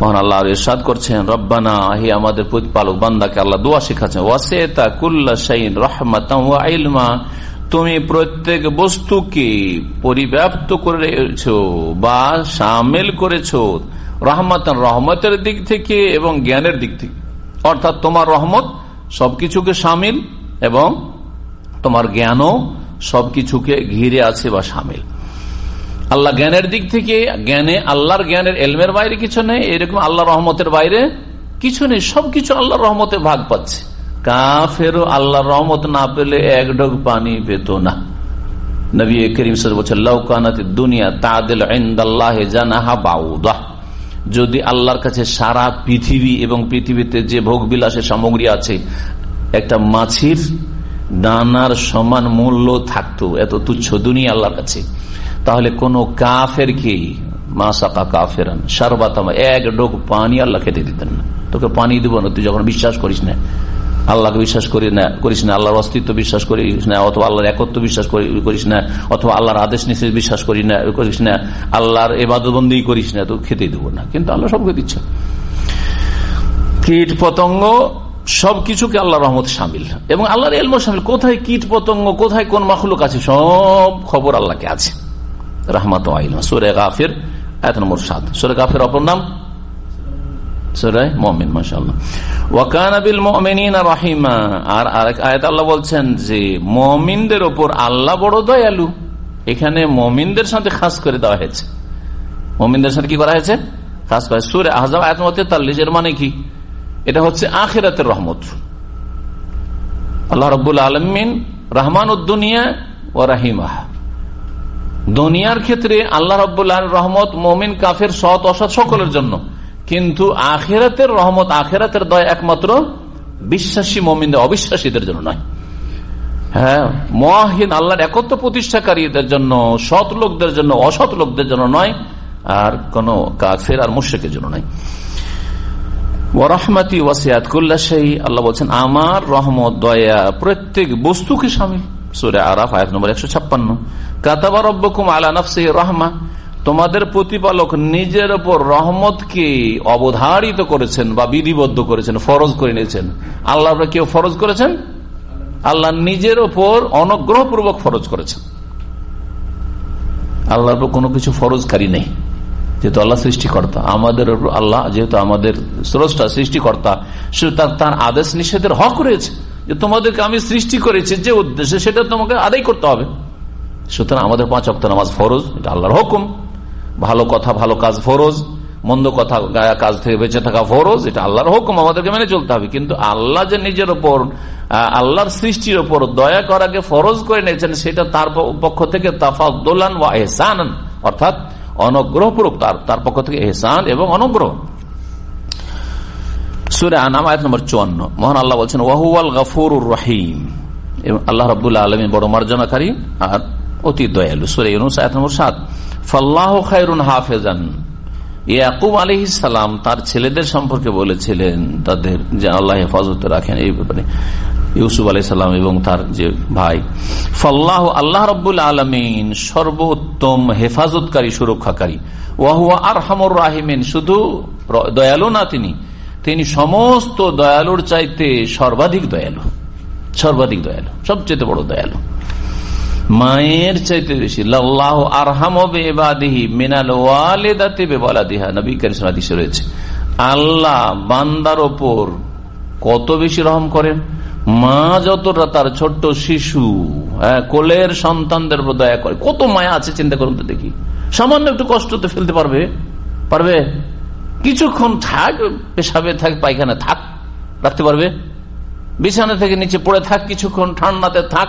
মহান আল্লাহ ইরশাদ করছেন, রব্বানা, হি আমাদের প্রতিপালক বান্দাকে আল্লাহ দোয়া শিখাচ্ছেন, ওয়াসেতা কুল্লা শাইন রহমাতাম ওয়া তুমি প্রত্যেক বস্তুকে পরিব্যাপ্ত করেছ বা সামিল করেছ, রহমাতান রহমতের দিক থেকে এবং জ্ঞানের দিক থেকে। অর্থাৎ তোমার রহমত সবকিছুকে সামিল এবং তোমার জ্ঞানও সবকিছুকে ঘিরে আছে বা সামিল। আল্লাহ জ্ঞানের দিক থেকে, জ্ঞানে আল্লাহর জ্ঞানের এলমের বাইরে কিছু নেই, এরকম আল্লাহ রহমতের বাইরে কিছু নেই, সবকিছু আল্লাহ রহমতে ভাগ পাচ্ছে। কাফেরও আল্লাহ রহমত না পেলে এক ঢোক পানি পেত না। নবী করিম বলছে লৌকানাতে দুনিয়া তাদেল জানাহা বাউদাহ যদি আল্লাহর কাছে সারা পৃথিবী এবং পৃথিবীতে যে ভোগ বিলাসের সামগ্রী আছে, একটা মাছির দানার সমান মূল্য থাকতো, এত তুচ্ছ দুনিয়া আল্লাহর কাছে। তাহলে কোন কাফের কি? মাসাকা কাফেরান। সারবাতাম এক ডোক পানি আল্লাহ খেতে দিতেন না। তোকে পানি দিব না, তুই যখন বিশ্বাস করিস না। আল্লাহকে বিশ্বাস করি না, করিস না। আল্লাহর অস্তিত্ব বিশ্বাস করিস না, অথবা আল্লাহর একত্র বিশ্বাস করিস না, অথবা আল্লাহর আদেশ নিষেধ বিশ্বাস করি না, করিস না। আল্লাহর এবাদবন্দি করিস না তো খেতে দেবো না। কিন্তু আল্লাহ সবকে দিচ্ছে। কীট পতঙ্গ সবকিছুকে আল্লাহ রহমত সামিল। এবং আল্লাহর এলম সামিল। কোথায় কীট পতঙ্গ, কোথায় কোন মাখলুক আছে, সব খবর আল্লাহকে আছে। রহমাত সুরে গাফির এত নম্বর সাত সুরে গাফির অপর নাম বলছেন যে, মমিনদের আল্লাহ বড় দয়ালু। এখানে মমিনদের সাথে খাস করে দেওয়া হয়েছে। মমিনদের সাথে কি করা হয়েছে? খাস সুরে এর মানে কি? এটা হচ্ছে আখেরাতের রহমত। আল্লাহ রবুল আলমিন রহমান উদ্দুনিয়া ও রাহিমাহ। দুনিয়ার ক্ষেত্রে আল্লাহ রব্বুল্লাহ রহমত মমিন, কাফের, সৎ, অসৎ সকলের জন্য। কিন্তু আখেরাতের রহমত, আখেরাতের দয় একমাত্র বিশ্বাসী মমিন অবিশ্বাসীদের জন্য নয়। হ্যাঁ মহিন আল্লাহর একত্র প্রতিষ্ঠাকারীদের জন্য, সৎ লোকদের জন্য, অসৎ লোকদের জন্য নয়, আর কোন কাফের আর মুশেকের জন্য নয়। ওরহমাতি ওয়াসিয়াত কুল্লা সেই আল্লাহ বলছেন, আমার রহমত, দয়া প্রত্যেক বস্তুকে স্বামী সুরে আরাফ, আয়াত নম্বর একশো ছাপ্পান্ন। আলা তোমাদের প্রতিপালক নিজের ওপর রহমতকে অবধারিত করেছেন বা বিধিবদ্ধ করেছেন, ফরজ করে নিয়েছেন। আল্লাহ কেউ ফরজ করেছেন? আল্লাহ নিজের ওপর অনুগ্রহপূর্বক ফরজ করেছেন। আল্লাহর উপর কোনো কিছু ফরজকারী নেই। যেহেতু আল্লাহ সৃষ্টিকর্তা, আমাদের আল্লাহ যেহেতু আমাদের স্রষ্টা, সৃষ্টিকর্তা সে তার আদেশ নিষেধের হক রয়েছে। যে তোমাদেরকে আমি সৃষ্টি করেছি, যে উদ্দেশ্যে সেটা তোমাকে আদায় করতে হবে। সুতরাং আমাদের পাঁচ অক্ট নামাজ ফরজ, এটা আল্লাহর হুকুম। ভালো কথা, ভালো কাজ ফরজ, মন্দ কথা গায়া কাজ থেকে বেঁচে থাকা ফরজ, এটা আল্লাহর হুকুম, আমাদেরকে মেনে চলতে হবে। কিন্তু আল্লাহ যে নিজের ওপর আল্লাহর সৃষ্টির ওপর দয়া করাকে ফরজ করে নিয়েছেন, সেটা তার পক্ষ থেকে তাফাদোলান বা এহসান অর্থাৎ অনগ্রহপূর্বক তার তার পক্ষ থেকে এহসান এবং অনুগ্রহ। সুরে আনাম আয়াত নম্বর চুয়ান্ন। মোহন আল্লাহ বলছেন ওয়াহুয়াল গফুর রহিম। আল্লাহ রবুল্লাহ আলমী বড় মার্জনাকারী, আর অতি দয়ালু। সুরে আয়াত নম্বর সাত। ফাল্লাহ খায়রুন হাফেজান। ইয়াকুব আলী সালাম তার ছেলেদের সম্পর্কে বলেছিলেন, তাদের যে আল্লাহ হেফাজতে রাখেন এই ব্যাপারে। ইউসুফ আলাই সাল্লাম এবং তার যে ভাই। ফল্লাহ আল্লাহ রব্বুল আলমিন সর্বোত্তম হেফাজতকারী, সুরক্ষাকারী। ওয়াহুয়া আর হামর রাহিমিন। শুধু দয়ালু না তিনি তিনি সমস্ত দয়ালুর চাইতে সর্বাধিক দয়ালু। সর্বাধিক দয়ালু, সবচেয়ে বড় দয়ালু। মায়ের চাইতে বেশি। লাল্লাহ আরহাম বেবাদিহি মিনাল ওয়ালেদাতে বেবালাদিহা নবী কারিসে রয়েছে। আল্লাহ বান্দার ওপর কত বেশি রহম করেন? মা যতটা তার ছোট্ট শিশু হ্যাঁ কোলের সন্তানদের দয়া করে। কত মায়া আছে, চিন্তা করুন তো দেখি। সামান্য একটু কষ্ট তো ফেলতে পারবে। পারবে? কিছুক্ষণ থাক, পেশাবে থাক পায়খানা থাক। রাখতে পারবে? বিছানা থেকে নিচে পড়ে থাক কিছুক্ষণ, ঠান্ডাতে থাক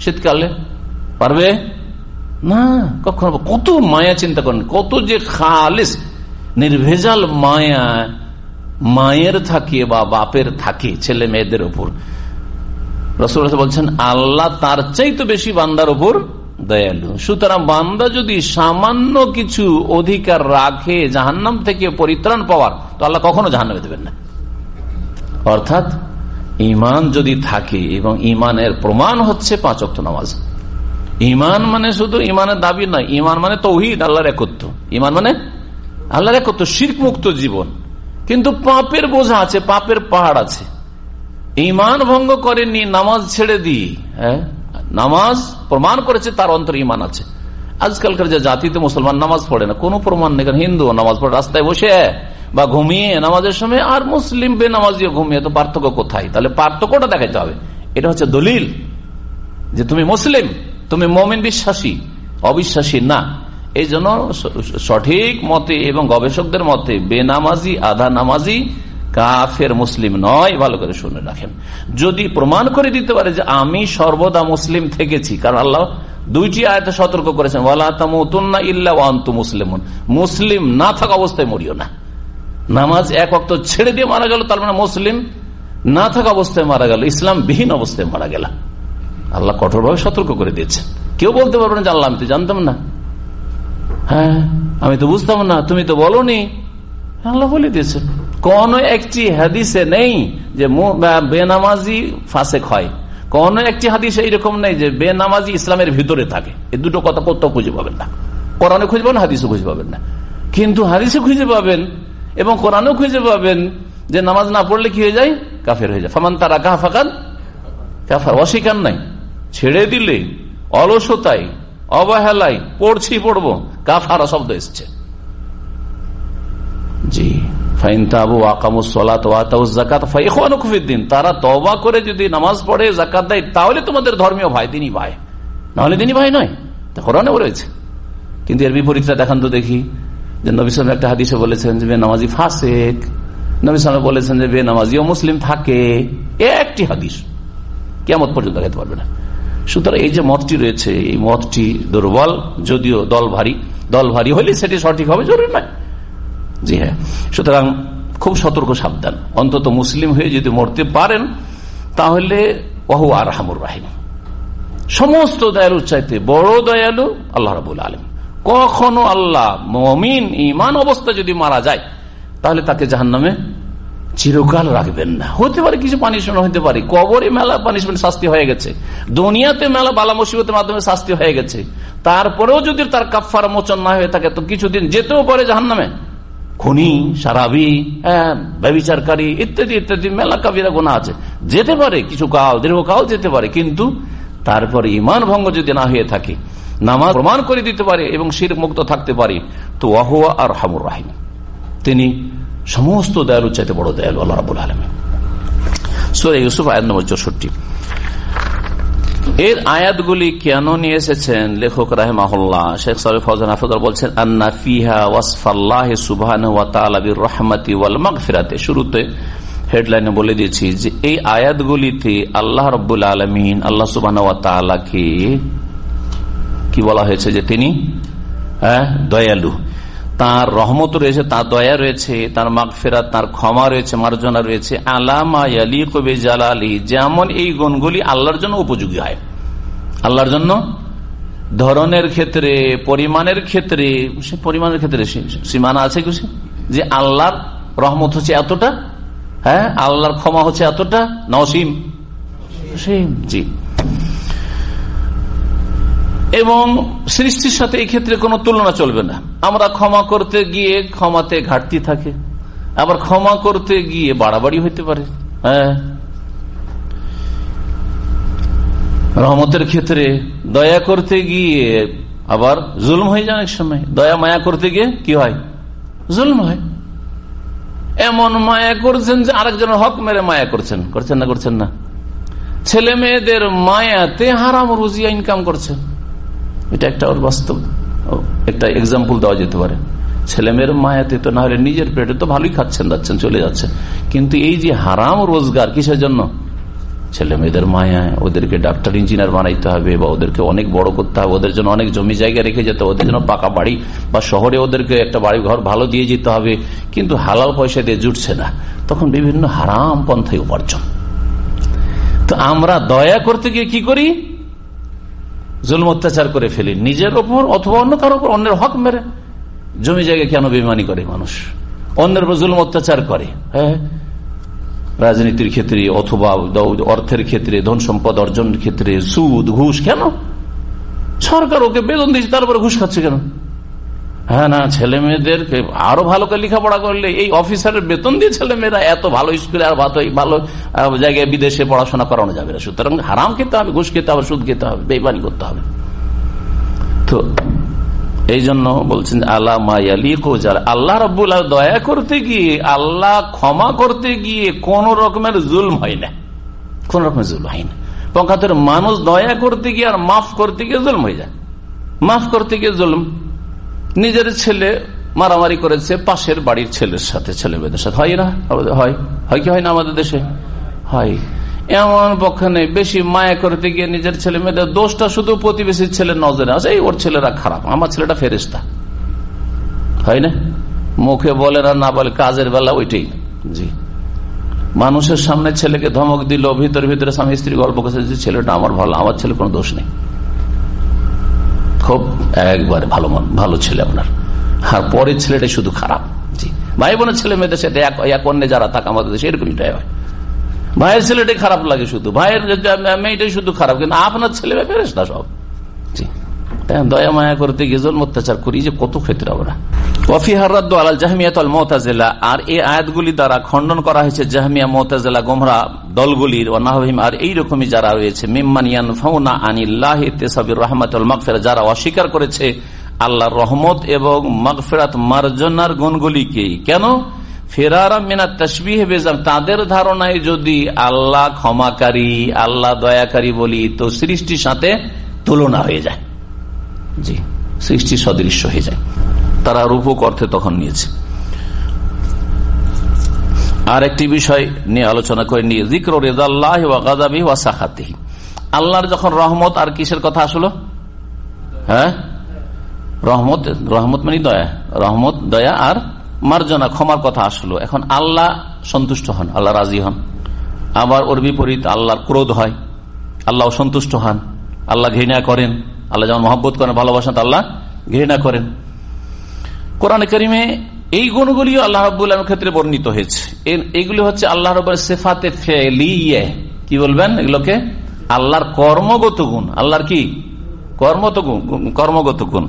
শীতকালে। পারবে? না। কখনো কত মায়া চিন্তা করেন কত যে খালিস নির্ভেজাল মায়া মায়ের থাকে বা বাপের থাকে ছেলে মেয়েদের উপর। রসুল বলছেন আল্লাহ তার চাইতে বেশি বান্দার উপর দয়ালু। সুতরাং বান্দা যদি সামান্য কিছু অধিকার রাখে জাহান্নাম থেকে পরিত্রাণ পাওয়ার তো আল্লাহ কখনো জাহান্নামে দেবেন না। অর্থাৎ ইমান যদি থাকে এবং ইমানের প্রমাণ হচ্ছে পাঁচ অক্ট নামাজ। ইমান মানে শুধু ইমানের দাবি নয়, ইমান মানে তৌহিদ, আল্লাহর একত্র ইমান মানে আল্লাহ কত শির্ক মুক্ত জীবন। কিন্তু পাপের বোঝা আছে, পাপের পাহাড় আছে। ইমান ভঙ্গ করেনি নামাজ ছেড়ে দিয়ে হ্যাঁ? নামাজ প্রমাণ করেছে, তার অন্তর ইমান আছে। আজকালকার যে জাতিতে মুসলমান নামাজ পড়ে না, কোনো প্রমাণ নেই, কারণ হিন্দু নামাজ পড়ে, রাস্তায় বসে বা ঘুমিয়ে নামাজের সময়, আর মুসলিম বে নামাজিও ঘুমিয়ে, তো পার্থক্য কোথায়? তাহলে পার্থক্যটা দেখাতে হবে। এটা হচ্ছে দলিল যে তুমি মুসলিম। তুমি মমিন বিশ্বাসী? অবিশ্বাসী না। এই জন্য সঠিক মতে এবং গবেষকদের মতে বেনামাজি, আধা নামাজি কাফের মুসলিম নয়, ভালো করে শুনে রাখেন। যদি প্রমাণ করে দিতে পারে যে আমি সর্বদা মুসলিম থেকেছি, কারণ আল্লাহ দুইটি আয়তে সতর্ক করেছেন ওয়ালাতুন্না ইল্লা ওয়ান্তু মুসলিম মুসলিম না থাকা অবস্থায় মরিও না। নামাজ এক অক্ত ছেড়ে দিয়ে মারা গেল, তার মানে মুসলিম না থাকা অবস্থায় মারা গেল ইসলাম বিহীন অবস্থায় মারা গেল। আল্লাহ কঠোরভাবে সতর্ক করে দিয়েছে কেউ বলতে পারবেন যে, আল্লাহ, আমি তো জানতাম না। হ্যাঁ আমি তো বুঝতাম না, তুমি তো বলনি। আল্লাহ বলে দিয়েছে কোন একটি হাদিসে নেই যে বেনামাজি ফাঁসে হয়। কোন একটি হাদিসে এইরকম নেই যে বেনামাজি ইসলামের ভিতরে থাকে। এই দুটো কথা কোথাও খুঁজে পাবেন না। কোরআনে খুঁজে পাবেন হাদিসে খুঁজে পাবেন না। কিন্তু হাদিসে খুঁজে পাবেন এবং কোরআনেও খুঁজে পাবেন যে নামাজ না পড়লে কি হয়ে যায়? কাফের হয়ে যায়। ফামান তারা কাহা ফাঁকান অস্বীকার নাই। ছেড়ে দিলে, অলসতায়, অবহেলায় পড়ছি, পড়ব, কাফারা শব্দ এসছে। জি তারা তবা করে যদি নামাজ পড়ে জাকাত দেয়, তাহলে তোমাদের ধর্মীয় ভাই ভাই। নাহলে ভাই নয় রয়েছে। কিন্তু এর বিপরীতটা দেখান তো দেখি, যে নবী একটা হাদিসে বলেছেন যে বেনামাজি ফাসেক। নবী সালাম বলেছেন যে বেনামাজিও মুসলিম থাকে। একটি হাদিস কেমন পর্যন্ত দেখাতে পারবে না। সুতরাং এই যে মতটি রয়েছে, এই মতটি দুর্বল, যদিও দল ভারী। দল ভারী হলে সেটি সঠিক হবে, জরুরি নয়। জি হ্যাঁ। সুতরাং খুব সতর্ক সাবধান। অন্তত মুসলিম হয়ে যদি মরতে পারেন, তাহলে ওহু আর হামুর রাহিম। সমস্ত দয়ালুর চাইতে বড় দয়ালু আল্লাহ রাবুল আলম কখনো আল্লাহ মমিন ইমান অবস্থা যদি মারা যায়, তাহলে তাকে জাহান নামে চিরকাল রাখবেন না। হতে পারে কিছু পানিশমেন্ট হতে পারে। কবরে মেলা পানিশমেন্ট শাস্তি হয়ে গেছে। দুনিয়াতে মেলা বালা মুসিবতের মাধ্যমে শাস্তি হয়ে গেছে। তারপরেও যদি তার কাফার মোচন না হয়ে থাকে, তো কিছুদিন যেতেও পারে জাহান নামে খুনি, সারাবি হ্যাঁ ব্যবচারকারী, ইত্যাদি ইত্যাদি, মেলা কাবিরা গোনা আছে। যেতে পারে, কিছু কাল, দীর্ঘকাল যেতে পারে, কিন্তু তারপরে ইমান ভঙ্গ যদি না হয়ে থাকে, নামাজ প্রমাণ করে দিতে পারে এবং শির মুক্ত থাকতে পারে, তো ওয়াহুয়া আর হামুর রাহিম। তিনি সমস্ত দয়ালু চাইতে বড় দয়ালু আল্লাহ রাবুল আলম সোরে ইউসুফ, আয়াত নম্বর চৌষট্টি। এর আয়াতগুলি কেন নিয়ে এসেছেন? লেখক রাহেমাহুল্লাহ শেখ বলছেন শুরুতে হেডলাইনে বলে দিয়েছি যে, এই আয়াতগুলিতে আল্লাহ রব্বুল আলমিন আল্লাহ সুবাহ কি বলা হয়েছে যে তিনি হ্যাঁ দয়ালু। তার রহমত রয়েছে, তার দয়া রয়েছে, তার মাগফেরা তার ক্ষমা রয়েছে, মার্জনা রয়েছে। আলামা আলী কবি জালালি যেমন এই গুণগুলি আল্লাহর জন্য উপযোগী হয়। আল্লাহর জন্য? ধরনের ক্ষেত্রে, পরিমাণের ক্ষেত্রে, সে পরিমাণের ক্ষেত্রে সীমানা আছে কিছু যে আল্লাহর রহমত হচ্ছে এতটা হ্যাঁ? আল্লাহর ক্ষমা হচ্ছে এতটা? নসীম, জি। এবং সৃষ্টির সাথে এই ক্ষেত্রে কোনো তুলনা চলবে না। আমরা ক্ষমা করতে গিয়ে ক্ষমাতে ঘাটতি থাকে। আবার ক্ষমা করতে গিয়ে বাড়াবাড়ি হইতে পারে। হ্যাঁ। রহমতের ক্ষেত্রে দয়া করতে গিয়ে আবার জুলম হয়ে যায় অনেক সময়। দয়া, মায়া করতে গিয়ে কি হয়? জুলম হয়। এমন মায়া করছেন যে আরেকজনের হক মেরে মায়া করছেন। করছেন না করছেন না। ছেলে মেয়েদের মায়াতে হারাম রুজিয়া ইনকাম করছেন। এটা একটা ওর বাস্তব একটা এক্সাম্পল দেওয়া যেতে পারে। ছেলেমেয়ের মায়াতে তো না হলে নিজের পেটে তো ভালোই খাচ্ছেন যাচ্ছেন চলে যাচ্ছে। কিন্তু এই যে হারাম রোজগার কিসের জন্য? ছেলে মেয়েদের মায়ায় ওদেরকে ডাক্তার, ইঞ্জিনিয়ার বানাইতে হবে বা ওদেরকে অনেক বড় করতে হবে, ওদের জন্য অনেক জমি জায়গা রেখে যেতে ওদের জন্য পাকা বাড়ি বা শহরে ওদেরকে একটা বাড়ি ঘর ভালো দিয়ে যেতে হবে, কিন্তু হালাল পয়সা দিয়ে জুটছে না। তখন বিভিন্ন হারাম পন্থায় উপার্জন। তো আমরা দয়া করতে গিয়ে কি করি? জুলম অত্যাচার করে ফেলি। নিজের ওপর অথবা অন্য কারও ওপর অন্যের হক মেরে। জমি জায়গায় কেন বেমানি করে মানুষ? অন্যের উপর জুলম অত্যাচার করে। হ্যাঁ? রাজনীতির ক্ষেত্রে অথবা অর্থের ক্ষেত্রে, ধন সম্পদ অর্জনের ক্ষেত্রে, সুদ, ঘুষ, কেন? সরকার ওকে বেতন দিচ্ছে তারপরে ঘুষ খাচ্ছে কেন? হ্যাঁ না, ছেলে মেয়েদের আরও ভালো করে লেখাপড়া করলে এই অফিসারের বেতন দিয়ে ছেলে মেয়েরা এত ভালো স্কুলে আর ভালো জায়গায় বিদেশে পড়াশোনা করানো যাবে না। সুতরাং হারাম খেতে হবে, ঘুষ খেতে হবে, সুদ খেতে হবে বেবানি করতে হবে। তো এই জন্য বলছেন আল্লাহ মায়ালি আল্লাহ রব্বুল দয়া করতে গিয়ে, আল্লাহ ক্ষমা করতে গিয়ে কোন রকমের জুলম হয় না। কোন রকমের জুল হয় না। পক্ষাতের মানুষ দয়া করতে গিয়ে আর মাফ করতে গিয়ে জুলম হয়ে যায়। মাফ করতে গিয়ে জুলম। নিজের ছেলে মারামারি করেছে, পাশের বাড়ির ছেলের সাথে ছেলে মেয়েদের সাথে। হয় না? হয়। হয় কি হয় না আমাদের দেশে? হয়। এমন পক্ষে বেশি মায়া করতে গিয়ে নিজের ছেলে মেয়েদের দোষটা শুধু প্রতিবেশীর ছেলের নজরে আছে এই ওর ছেলেরা খারাপ। আমার ছেলেটা ফেরিস্তা হয় না? মুখে বলে না না বলে, কাজের বেলা ওইটাই। জি। মানুষের সামনে ছেলেকে ধমক দিল, ভিতরে ভিতরে স্বামী স্ত্রী গল্প করছে, যে ছেলেটা আমার ভালো, আমার ছেলে কোনো দোষ নেই। খুব একবারে ভালো মন, ভালো ছেলে আপনার। আর পরের ছেলেটাই শুধু খারাপ। জি। ভাই বোনের ছেলে মেয়েদের সাথে এক অন্য যারা থাকে আমাদের দেশে এরকমটাই হয়। ভাইয়ের ছেলেটাই খারাপ লাগে শুধু। ভাইয়ের মেয়েটাই শুধু খারাপ, কিন্তু আপনার ছেলে মেয়ে ফেরেস না সব। জি। দয়া মায়া করতে জন্ম অত্যাচার করি। যে কত ক্ষেত্রে আমরা। আর এই আয়াতগুলি দ্বারা খণ্ডন করা হয়েছে জাহমিয়া, মোতাজেলা, গোমরা, দলগুলির আর এইরকমই যারা রয়েছে। মিম্মানিয়ান ফাউনা মকফেরা যারা অস্বীকার করেছে আল্লাহ রহমত এবং মকফেরাত মার্জনার গুণগুলিকে। কেন? ফেরারা মিনা তসবিহ তাদের ধারণায় যদি আল্লাহ ক্ষমাকারী, আল্লাহ দয়াকারী বলি, তো সৃষ্টির সাথে তুলনা হয়ে যায়। জি, সৃষ্টি সদৃশ্য হয়ে যায়। তারা রূপক অর্থে তখন নিয়েছে। আর একটি বিষয় নিয়ে আলোচনা করে নিয়ে জিক্র রেজাল্লাহ গাজাবি ওয়াসাখাতি আল্লাহর যখন রহমত, আর কিসের কথা আসলো? হ্যাঁ? রহমত রহমত মানে দয়া। রহমত, দয়া আর মার্জনা, ক্ষমার কথা আসলো। এখন আল্লাহ সন্তুষ্ট হন, আল্লাহ রাজি হন। আবার ওর বিপরীত, আল্লাহর ক্রোধ হয়। আল্লাহ সন্তুষ্ট হন। আল্লাহ ঘৃণা করেন। আল্লাহ যেমন মহব্বত করেন, ভালোবাসেন আল্লাহ ঘৃণা করেন। কোরআন করিমে এই গুণগুলিও আল্লাহ রবুল্লাহ ক্ষেত্রে বর্ণিত হয়েছে। এইগুলি হচ্ছে আল্লাহ রব সেফাতে ফেলিয়ে। কি বলবেন এগুলোকে? আল্লাহর কর্মগত গুণ। আল্লাহর কি? কর্মত কর্মগত গুণ।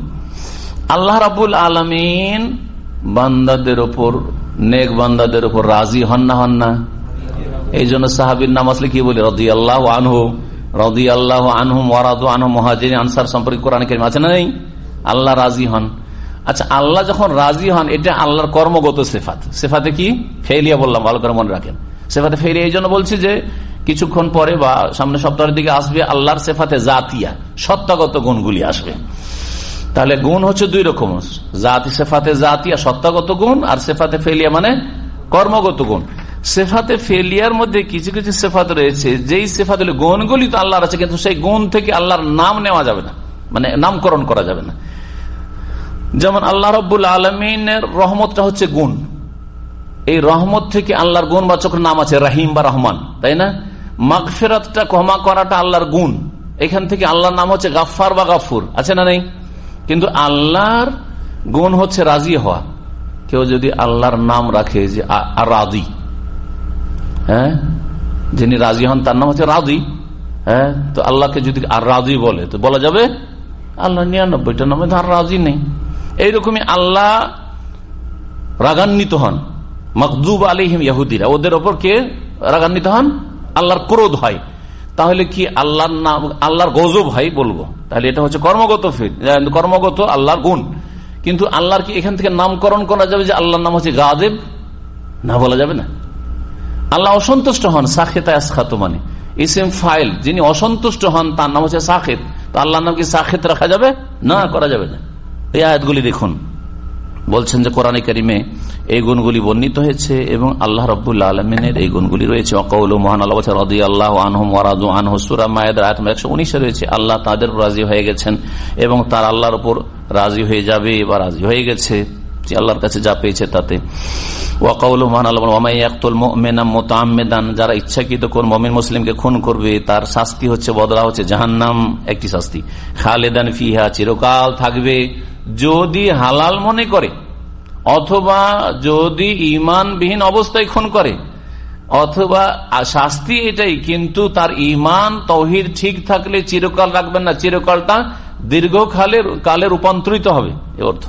আল্লাহ রাবুল আলমিন বান্দাদের ওপর, নেক বান্দাদের ওপর রাজি হন না হন না। এই জন্য সাহাবির নাম আসলে কি বলি রদি আল্লাহ আনহু। রদি আল্লাহ আনহু মরাদু আনহু মহাজির আনসার সম্পর্কে কোরআন কেরিম আছে না নেই? আল্লাহ রাজি হন। আচ্ছা আল্লাহ যখন রাজি হন, এটা আল্লাহর কর্মগত সেফাত। সেফাতে কি? ফেলিয়া বললাম, ভালো করে মনে রাখেন। সেফাতে ফেলিয়া এই জন্য বলছি যে, কিছুক্ষণ পরে বা সামনে সপ্তাহের দিকে আসবে আল্লাহর সেফাতে জাতিয়া, সত্তাগত গুণগুলি আসবে। তাহলে গুণ হচ্ছে দুই রকম। জাতি সেফাতে জাতিয়া, সত্তাগত গুণ, আর সেফাতে ফেলিয়া মানে কর্মগত গুণ। সেফাতে ফেলিয়ার মধ্যে কিছু কিছু সেফাত রয়েছে। যেই সেফাত গুণগুলি তো আল্লাহর আছে, কিন্তু সেই গুণ থেকে আল্লাহর নাম নেওয়া যাবে না। মানে নামকরণ করা যাবে না। যেমন আল্লাহ রব্বুল আলমিনের রহমতটা হচ্ছে গুণ। এই রহমত থেকে আল্লাহর গুণ বাচক নাম আছে রাহিম বা রহমান, তাই না? মাগফেরাতটা ক্ষমা করাটা আল্লাহর গুণ। এখান থেকে আল্লাহর নাম হচ্ছে গাফার বা গাফুর আছে না নেই? কিন্তু আল্লাহর গুণ হচ্ছে রাজি হওয়া। কেউ যদি আল্লাহর নাম রাখে যে রাজি হ্যাঁ? যিনি রাজি হন, তার নাম হচ্ছে রাজি। হ্যাঁ? তো আল্লাহকে যদি আর রাজি বলে, তো বলা যাবে, আল্লাহ নিরানব্বইটা নামে তার রাজি নেই। এইরকমই আল্লাহ রাগান্বিত হন। মকদুব আলিহিম ইয়াহুদিরা, ওদের ওপর কে রাগান্বিত হন? আল্লাহর ক্রোধ হয়। তাহলে কি আল্লাহর নাম, আল্লাহর গজব ভাই বলব? তাহলে এটা হচ্ছে কর্মগত কর্মগত আল্লাহর গুণ। কিন্তু আল্লাহর কি এখান থেকে নামকরণ করা যাবে যে আল্লাহর নাম হচ্ছে গাদেব? না বলা যাবে না। আল্লাহ অসন্তুষ্ট হন সাখেতা মানে। ইসেম ফাইল, যিনি অসন্তুষ্ট হন, তার নাম হচ্ছে সাখেত। তো আল্লাহর নাম কি সাখেত রাখা যাবে? না, করা যাবে না। এই আয়াতগুলি দেখুন। বলছেন যে কোরআন কারিমে এই গুণগুলি বর্ণিত হয়েছে এবং আল্লাহ রবুল্লা এই গুণগুলি রয়েছে। মহান আল্লাহ আল্লাহ উনিশে রয়েছে। আল্লাহ তাদের রাজি হয়ে গেছেন এবং তার আল্লাহর উপর রাজি হয়ে যাবে বা রাজি হয়ে গেছে। যে আল্লাহর কাছে যা পেয়েছে তাতে। ওয়াকাউল মহান আল্লাহ যারা ইচ্ছাকৃত কোন মমিন মুসলিমকে খুন করবে, তার শাস্তি হচ্ছে বদলা হচ্ছে জাহান্নাম, একটি শাস্তি। খালেদান ফিহা চিরকাল থাকবে, যদি হালাল মনে করে, অথবা যদি ইমানবিহীন অবস্থায় খুন করে, অথবা শাস্তি এটাই, কিন্তু তার ইমান তহির ঠিক থাকলে চিরকাল রাখবেন না, চিরকালটা কালে কালে রূপান্তরিত হবে, এ অর্থ।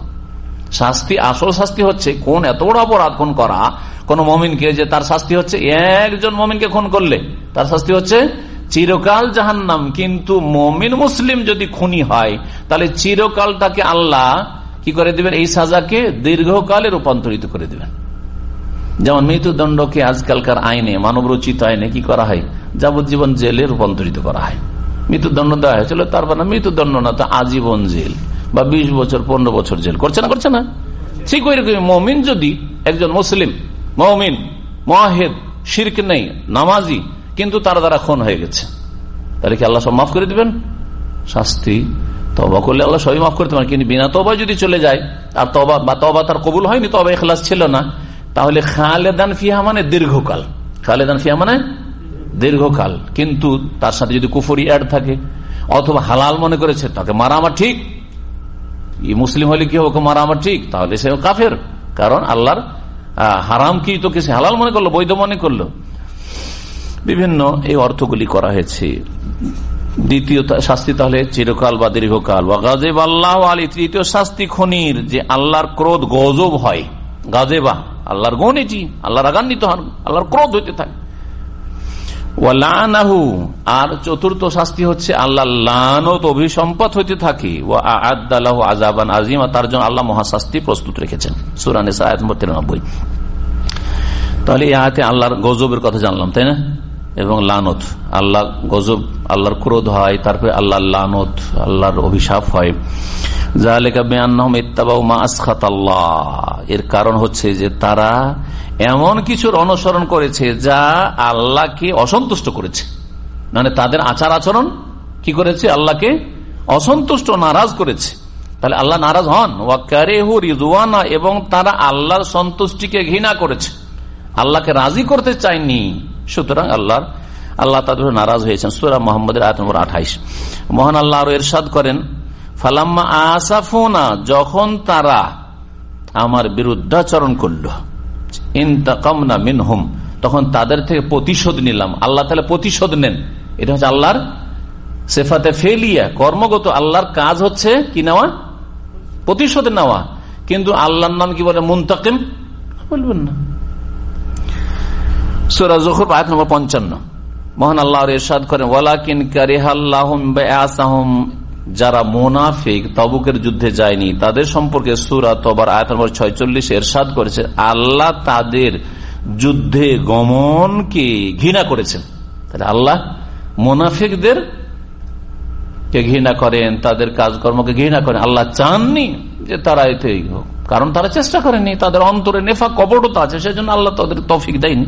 শাস্তি, আসল শাস্তি হচ্ছে কোন এত বড় অপরাধ খুন করা, কোন মমিনকে যে তার শাস্তি হচ্ছে, একজন মমিনকে খুন করলে, তার শাস্তি হচ্ছে চিরকাল জাহান্নাম। কিন্তু মমিন মুসলিম যদি খুনি হয়, তাহলে চিরকাল তাকে আল্লাহ কি করে দিবেন? এই সাজাকে দীর্ঘকালে রূপান্তরিত করে দিবেন। যেমন মৃত্যুদণ্ডকে আজকালকার আইনে মানব রচিত আইনে কি করা হয়? যাবজ্জীবন জেলে রূপান্তরিত করা হয়। মৃত্যুদণ্ড দেওয়া হয়েছিল, তারপর মৃত্যুদণ্ড না, তো আজীবন জেল। বা ২০ বছর, পনেরো বছর জেল। করছে না করছে না? ঠিক ওই রকম মমিন যদি একজন মুসলিম, মমিন মহেদ শির্ক নেই, নামাজি, কিন্তু তার দ্বারা খুন হয়ে গেছে, তাহলে কি আল্লাহ সব মাফ করে দিবেন? শাস্তি তবা করলে আল্লাহ সবই মাফ করতে পারেন কিন্তু বিনা তবা যদি চলে যায়, আর তবা বা তবা তার কবুল হয়নি, তবা এখলাস ছিল না, তাহলে খালেদান ফিহা মানে দীর্ঘকাল। খালেদান ফিহা মানে দীর্ঘকাল। কিন্তু তার সাথে যদি কুফরি অ্যাড থাকে, অথবা হালাল মনে করেছে, তাকে মারা আমার ঠিক মুসলিম হলে কি ওকে মারা ঠিক, তাহলে সে কাফের। কারণ আল্লাহর হারাম কি তোকে সে হালাল মনে করল, বৈধ মনে করল? বিভিন্ন এই অর্থগুলি করা হয়েছে। দ্বিতীয় শাস্তি তাহলে চিরকাল বা দীর্ঘকাল। বা গাজেব আল্লাহ আলী, তৃতীয় শাস্তি খনির, যে আল্লাহর ক্রোধ গজব হয়। গাজেবা আল্লাহর গণ এটি, আল্লাহর আগান্বিত হন, আল্লাহর ক্রোধ হইতে থাকে। আর চতুর্থ শাস্তি হচ্ছে আল্লাহ লানত অভিসম্পদ হইতে থাকি। ও আদাহ আজাবান আজিম তার জন্য আল্লাহ মহাশাস্তি প্রস্তুত রেখেছেন। সুরানে তিরানব্বই। তাহলে ইহাতে আল্লাহর গজবের কথা জানলাম, তাই না? এবং লানত আল্লাহ গজব, আল্লাহর ক্রোধ হয়, তারপরে আল্লাহ লানত, আল্লাহর অভিশাপ হয়। এর কারণ হচ্ছে যে তারা এমন কিছুর অনুসরণ করেছে যা আল্লাহকে অসন্তুষ্ট করেছে। মানে তাদের আচার আচরণ কি করেছে? আল্লাহকে অসন্তুষ্ট, নারাজ করেছে। তাহলে আল্লাহ নারাজ হন। রিজওয়ানা এবং তারা আল্লাহর সন্তুষ্টিকে ঘৃণা করেছে। আল্লাহকে রাজি করতে চায়নি। সুতরাং আল্লাহর, আল্লাহ তাদের নারাজ হয়েছেন। সুরা মোহাম্মদের আয়াত নম্বর আঠাইশ। মহান আল্লাহ আরও এরশাদ করেন ফালাম্মা আসাফোনা, যখন তারা আমার বিরুদ্ধাচরণ করল ইনতাকামনা মিনহুম, তখন তাদের থেকে প্রতিশোধ নিলাম। আল্লাহ তাহলে প্রতিশোধ নেন। এটা হচ্ছে আল্লাহর সেফাতে ফেলিয়া, কর্মগত আল্লাহর কাজ হচ্ছে কি নেওয়া? প্রতিশোধ নেওয়া। কিন্তু আল্লাহর নাম কি বলে? মুন্তাকিম? বলবেন না। সুরা জখর আয়াত নম্বর পঞ্চান্ন। মহান আল্লাহ এরশাদ করেন, ওয়ালাকিন কারিহাল্লাহম যারা মোনাফিক তবুকের যুদ্ধে যায়নি, তাদের সম্পর্কে সুরা তবার আয়াত নম্বর ছয়চল্লিশ এরশাদ করেছে, আল্লাহ তাদের যুদ্ধে গমনকে ঘৃণা করেছেন। তাহলে আল্লাহ মোনাফিকদের কে ঘৃণা করেন, তাদের কাজকর্মকে ঘৃণা করেন, আল্লাহ চাননি যে তারা এতে কারণ তারা চেষ্টা করেনি, তাদের অন্তরে নেফা কপটতা আছে, সেজন্য আল্লাহ তাদের তফিক দেয়নি।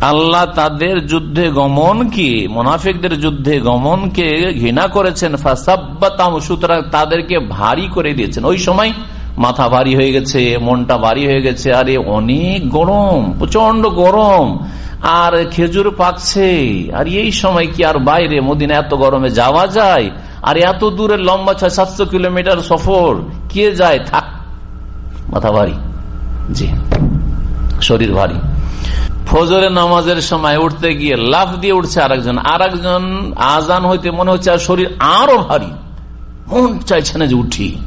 আল্লাহ তাদের যুদ্ধে গমন কি? মোনাফিকদের যুদ্ধে গমনকে ঘৃণা করেছেন তাদেরকে ভারী করে দিয়েছেন। ওই সময় মাথা ভারী হয়ে গেছে, মনটা ভারী হয়ে গেছে, আরে অনেক গরম প্রচণ্ড গরম, আর খেজুর পাকছে, আর এই সময় কি আর বাইরে মদিনা এত গরমে যাওয়া যায়? আর এত দূরে লম্বা ছয়, সাতশো কিলোমিটার সফর, কে যায়? থাক, মাথা ভারী, জি, শরীর ভারী। ফজরের নামাজের সময় উঠতে গিয়ে লাফ দিয়ে উঠছে আরেকজন। আরেকজন আজান হইতে মনে হচ্ছে আর শরীর আরও ভারী। মন চাইছে না যে উঠি।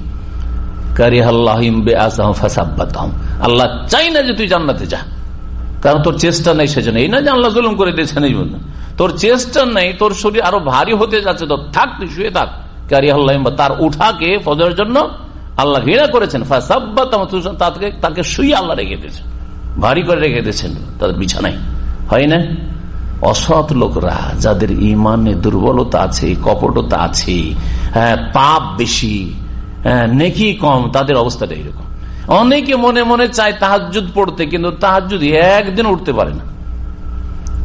আল্লাহ চাই না যে তুই জান্নাতে যা। কারণ তোর চেষ্টা নেই সেজন্য। এই না যে আল্লাহ জুলুম করে দিয়েছেন এই জন্য। তোর চেষ্টা নেই, তোর শরীর আরও ভারী হতে যাচ্ছে তো থাক, তুই শুয়ে থাক। কারি আল্লাহ তার উঠাকে ফজরের জন্য আল্লাহ ঘৃণা করেছেন। তাকে তাকে শুয়ে আল্লাহ রেখে দিয়েছেন। ভারী করে রেখে দিয়েছেন, তাদের বিছানায়। হয় না? অসৎ লোকরা, যাদের ইমানে দুর্বলতা আছে, কপটতা আছে হ্যাঁ পাপ বেশি হ্যাঁ নেকি কম, তাদের অবস্থাটা এরকম। অনেকে মনে মনে চায় তাহাজুদ পড়তে, কিন্তু তাহাজুদ একদিন উঠতে পারে না।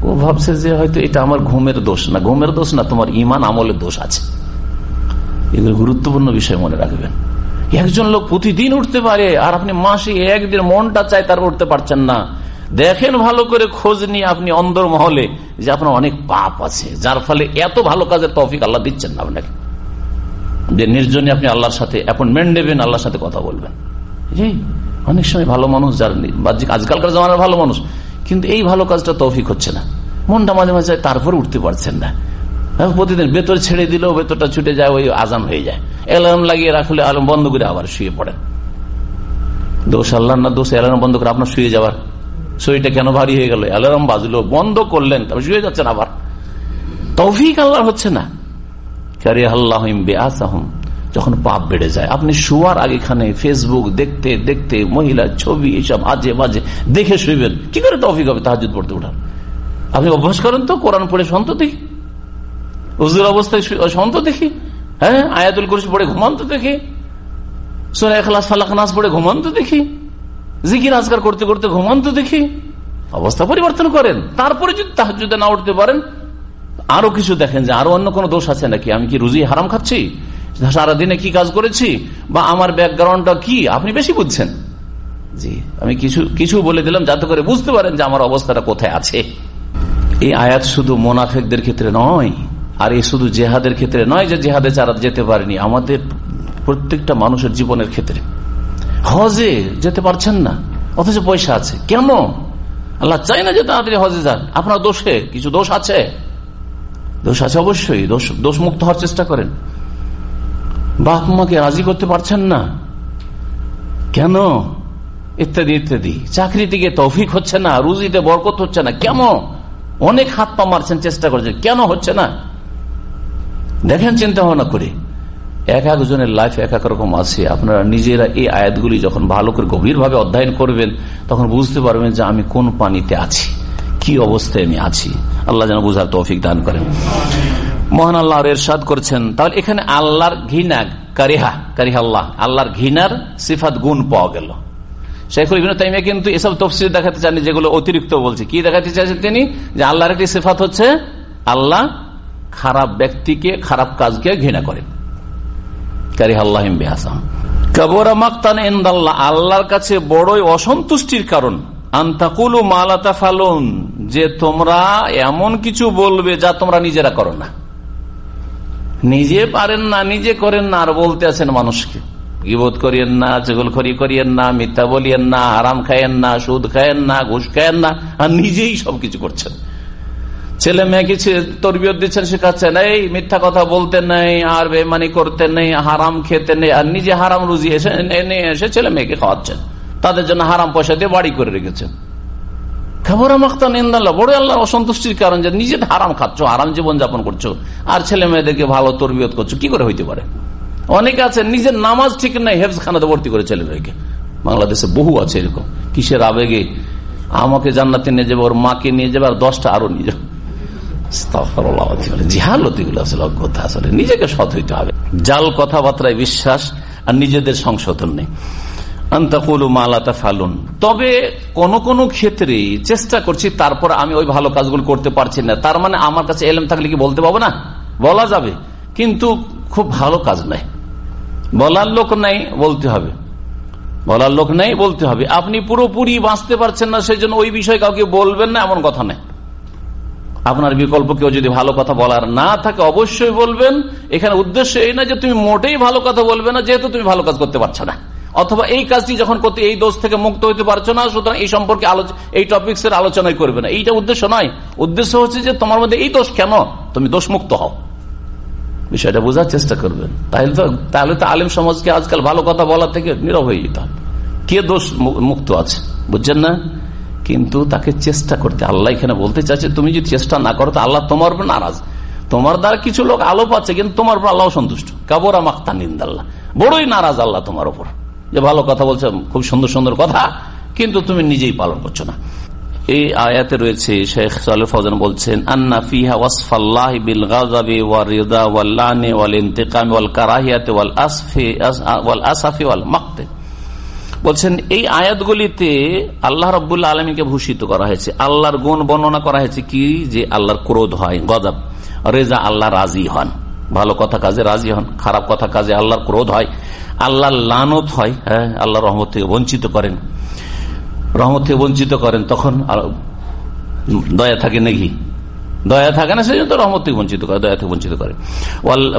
ও ভাবছে যে হয়তো এটা আমার ঘুমের দোষ না। ঘুমের দোষ না, তোমার ইমান আমলের দোষ আছে। এগুলো গুরুত্বপূর্ণ বিষয় মনে রাখবেন। একজন লোক প্রতিদিন উঠতে পারে, আর আপনি মাসে একদিন মনটা চায় তার উঠতে পারছেন না। দেখেন ভালো করে খোঁজ নিয়ে আপনি অন্দর মহলে যে আপনার অনেক পাপ আছে, যার ফলে এত ভালো কাজের তফিক আল্লাহ দিচ্ছেন না আপনাকে। যে নির্জনে আপনি আল্লাহর সাথে অ্যাপয়েন্টমেন্ট নেবেন, আল্লাহর সাথে কথা বলবেন। অনেক সময় ভালো মানুষ যার আজকালকার জামানের ভালো মানুষ, কিন্তু এই ভালো কাজটা তৌফিক হচ্ছে না। মনটা মাঝে মাঝে তারপর উঠতে পারছেন না। প্রতিদিন বেতর ছেড়ে দিলেও বেতরটা ছুটে যায়, ওই আজান হয়ে যায়। অ্যালার্ম লাগিয়ে রাখলে আলম বন্ধ করে আবার শুয়ে পড়েন। দোষ আল্লাহ না দোষ, অ্যালার্ম বন্ধ করে আপনার শুয়ে যাওয়ার। শরীরটা কেন ভারী হয়ে গেল? অ্যালার্ম বাজলো, বন্ধ করলেন তবে শুয়ে যাচ্ছেন আবার। তৌফিক আল্লাহ হচ্ছে না। কারি আল্লাহ যখন পাপ বেড়ে যায়, আপনি শোয়ার আগেখানে ফেসবুক দেখতে দেখতে মহিলার ছবি এইসব আজে বাজে দেখে শুইবেন। কি করে তৌফিক হবে? তাহাজুদ পড়তে উঠান আপনি অভ্যাস করেন তো, কোরআন পড়ে সন্ত দেখি উজুর অবস্থায় সন্ত দেখি। হ্যাঁ আয়াতুল কুরস পড়ে ঘুমান্ত দেখি। সোনা এখলাস ফালাক নাচ পড়ে ঘুমান্ত দেখি। জিকির, আজকার করতে করতে ঘুমান্ত দেখি। অবস্থা পরিবর্তন করেন। তারপরে যদি তাহাজুদে না উঠতে পারেন, আরও কিছু দেখেন যে আরও অন্য কোনো দোষ আছে নাকি? আমি কি রুজি হারাম খাচ্ছি? সারাদিনে কি কাজ করেছি? বা আমার ব্যাকগ্রাউন্ডটা কি? আপনি বেশি বুঝছেন। জি, আমি কিছু কিছু বলে দিলাম যাতে করে বুঝতে পারেন যে আমার অবস্থাটা কোথায় আছে। এই আয়াত শুধু মোনাফেকদের ক্ষেত্রে নয় আর এই শুধু জেহাদের ক্ষেত্রে নয় যে জেহাদে চারা যেতে পারেনি, আমাদের প্রত্যেকটা মানুষের জীবনের ক্ষেত্রে। হজে যেতে পারছেন না, অথচ পয়সা আছে। কেন? আল্লাহ চাই না যে তাড়াতাড়ি হজে যান। আপনার দোষে কিছু দোষ আছে? দোষ আছে অবশ্যই। দোষ দোষ মুক্ত হওয়ার চেষ্টা করেন। বাপ মাকে রাজি করতে পারছেন না। কেন? ইত্যাদি ইত্যাদি। চাকরি থেকে তৌফিক হচ্ছে না, রুজিতে বরকত হচ্ছে না। কেন? অনেক হাত পা মারছেন, চেষ্টা করছেন। কেন হচ্ছে না? দেখেন চিন্তা ভাবনা করে। এক একজনের লাইফ এক এক রকম আছে। আপনারা নিজেরা এই আয়াতগুলি যখন ভালো করে গভীরভাবে অধ্যয়ন করবেন, তখন বুঝতে পারবেন যে আমি কোন পানিতে আছি, কি অবস্থায় আমি আছি। আল্লাহ যেন বুঝার তৌফিক দান করেন। মহান আল্লাহ এরশাদ করছেন, তাহলে এখানে আল্লাহর ঘৃণা, কারিহা কারিহা আল্লাহ, আল্লাহর ঘৃণার সিফাত গুণ পাওয়া গেল। কিন্তু এসব তফসিল দেখাতে চাননি যেগুলো অতিরিক্ত বলছে। কি দেখাতে চাইছেন তিনি? যে আল্লাহর একটি সিফাত হচ্ছে আল্লাহ খারাপ ব্যক্তিকে, খারাপ কাজকে ঘৃণা করেন আল্লাহর কাছে বড়ই অসন্তুষ্টির কারণ। আন্তাকুলু মালাতা ফালুন যে তোমরা এমন কিছু বলবে যা তোমরা নিজেরা করো না। নিজে পারেন না, নিজে করেন না, আর বলতে আছেন মানুষকে। গিবোধ করিয়েন না খড়ি করিয়েন না, মিথ্যা বলিয়েন না আরাম খায়েন না, সুদ খায়েন না, ঘুষ খায়েন না, আর নিজেই সবকিছু করছেন। ছেলে মেয়েকে তরবিয়ত দিচ্ছেন শেখাচ্ছেন এই মিথ্যা কথা বলতে নেই, আর বেমানি করতে নেই, হারাম খেতে নেই, আর নিজে হারাম রুজি এসে এসে ছেলে মেয়েকে খাওয়াচ্ছেন। তাদের জন্য হারাম পয়সা দিয়ে বাড়ি করে রেখেছেন। খাবার বড় আল্লাহ অসন্তুষ্টির কারণ যে হারাম হারাম জীবন যাপন করছ, আর ছেলে মেয়েদেরকে ভালো করছ, কি করে হইতে পারে? অনেকে আছে, নিজের নামাজ ঠিক নাই ভর্তি করে বাংলাদেশে বহু আছে এরকম। কিসের আবেগে? আমাকে জান্নাতে নিয়ে যাবে, ওর মাকে নিয়ে যাবে, আর দশটা আরও নিয়ে যাবে। আসলে নিজেকে সৎ হইতে হবে। জাল কথাবার্তায় বিশ্বাস আর নিজেদের সংশোধন নেই। তবে কোন কোন ক্ষেত্রে চেষ্টা করছি, তারপর আমি ওই ভালো কাজগুলো করতে পারছি না। তার মানে আমার কাছে এলেম থাকলে কি বলতে পাবো না? বলা যাবে। কিন্তু খুব ভালো কাজ নাই। বলার লোক নাই, বলতে হবে। বলার লোক নাই, বলতে হবে। আপনি পুরোপুরি বাঁচতে পারছেন না সেই জন্য ওই বিষয়ে কাউকে বলবেন না, এমন কথা নেই। আপনার বিকল্প কেউ যদি ভালো কথা বলার না থাকে, অবশ্যই বলবেন, এখানে উদ্দেশ্য এই না যে তুমি মোটেই ভালো কথা বলবে না, যেহেতু তুমি ভালো কাজ করতে পারছ না। অথবা এই কাজটি যখন করতে, এই দোষ থেকে মুক্ত হইতে পারছ না, সুতরাং এই সম্পর্কে এই টপিক্স এর আলোচনায় করবে না। এইটা উদ্দেশ্য নয়। উদ্দেশ্য হচ্ছে যে তোমার মধ্যে এই দোষ কেন? তুমি দোষ মুক্ত হও। বিষয়টা বোঝার চেষ্টা করবেন। তাহলে তো তাহলে তো আলিম সমাজকে আজকাল ভালো কথা বলার থেকে নীরব হয়ে যেতে কে দোষ মুক্ত আছে? বুঝছেন না? কিন্তু তাকে চেষ্টা করতে। আল্লাহ এখানে বলতে চাচ্ছে তুমি যদি চেষ্টা না করো, তো আল্লাহ তোমার উপর নারাজ। তোমার দ্বারা কিছু লোক আলো পাচ্ছে কিন্তু তোমার উপর আল্লাহ সন্তুষ্ট কাবরা মাক্তা নিন্দাল্লাহ বড়ই নারাজ আল্লাহ তোমার উপর। যে ভালো কথা বলছে, খুব সুন্দর সুন্দর কথা, কিন্তু তুমি নিজেই পালন করছ না। এই আয়াতে রয়েছে, শেখ সাল ফজান বলছেন, আন্না ফিহা ওয়াসফাল্লাহ বিল গাজাবি ওয়া রিদা ওয়াল ওয়াল ইন্তিকাম ওয়াল কারাহিয়াতে ওয়াল আসফি ওয়াল আসাফি ওয়াল মাকতে। বলছেন, এই আয়াতগুলিতে আল্লাহ রবুল্লা আলমীকে ভূষিত করা হয়েছে। আল্লাহর গুণ বর্ণনা করা হয়েছে কি? যে আল্লাহর ক্রোধ হয়, গজব। রেজা আল্লাহ রাজি হন। ভালো কথা কাজে রাজি হন, খারাপ কথা কাজে আল্লাহর ক্রোধ হয়। আল্লাহ লানত হয় হ্যাঁ আল্লাহ রহমত থেকে বঞ্চিত করেন। রহমত থেকে বঞ্চিত করেন, তখন দয়া থাকে নাকি? দয়া থাকে না সেই জন্য রহমত থেকে বঞ্চিত করে দয়া থেকে বঞ্চিত করে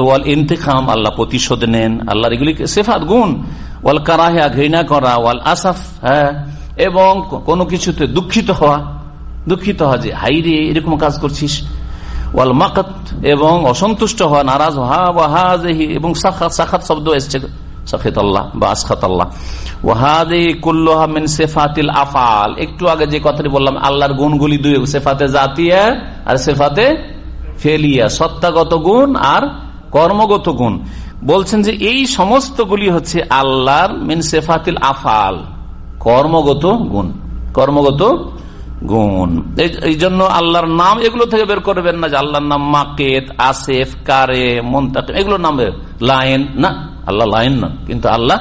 ওয়াল ইন্তেখাম আল্লাহ প্রতিশোধ নেন আল্লাহর এগুলি সেফাত গুণ ওয়াল কারাহিয়া ঘৃণা করা ওয়াল আসাফ হ্যাঁ এবং কোনো কিছুতে দুঃখিত হওয়া দুঃখিত হওয়া যে হাই রে এরকম কাজ করছিস ওয়াল মাকাত এবং অসন্তুষ্ট হওয়া নারাজ হা বা হা এবং সাখাত সাখাত শব্দ এসছে সাফিত আল্লাহ বা আসখাত আল্লাহ ওয়াহাদি কুল্লোহা মিন সেফাতিল আফাল একটু আগে যে কথাটি বললাম, আল্লাহর গুণগুলি দুই, সেফাতে জাতিয়া আর সেফাতে ফেলিয়া। সত্তাগত গুণ আর কর্মগত গুণ। বলছেন যে এই সমস্তগুলি হচ্ছে আল্লাহর মিন সেফাতিল আফাল কর্মগত গুণ। কর্মগত গুণ। এই জন্য আল্লাহর নাম এগুলো থেকে বের করবেন না যে আল্লাহর নাম মাকেত, আসেফ কারে মন্তাক এগুলো নাম লাইন না। আল্লাহ লাইন না, কিন্তু আল্লাহ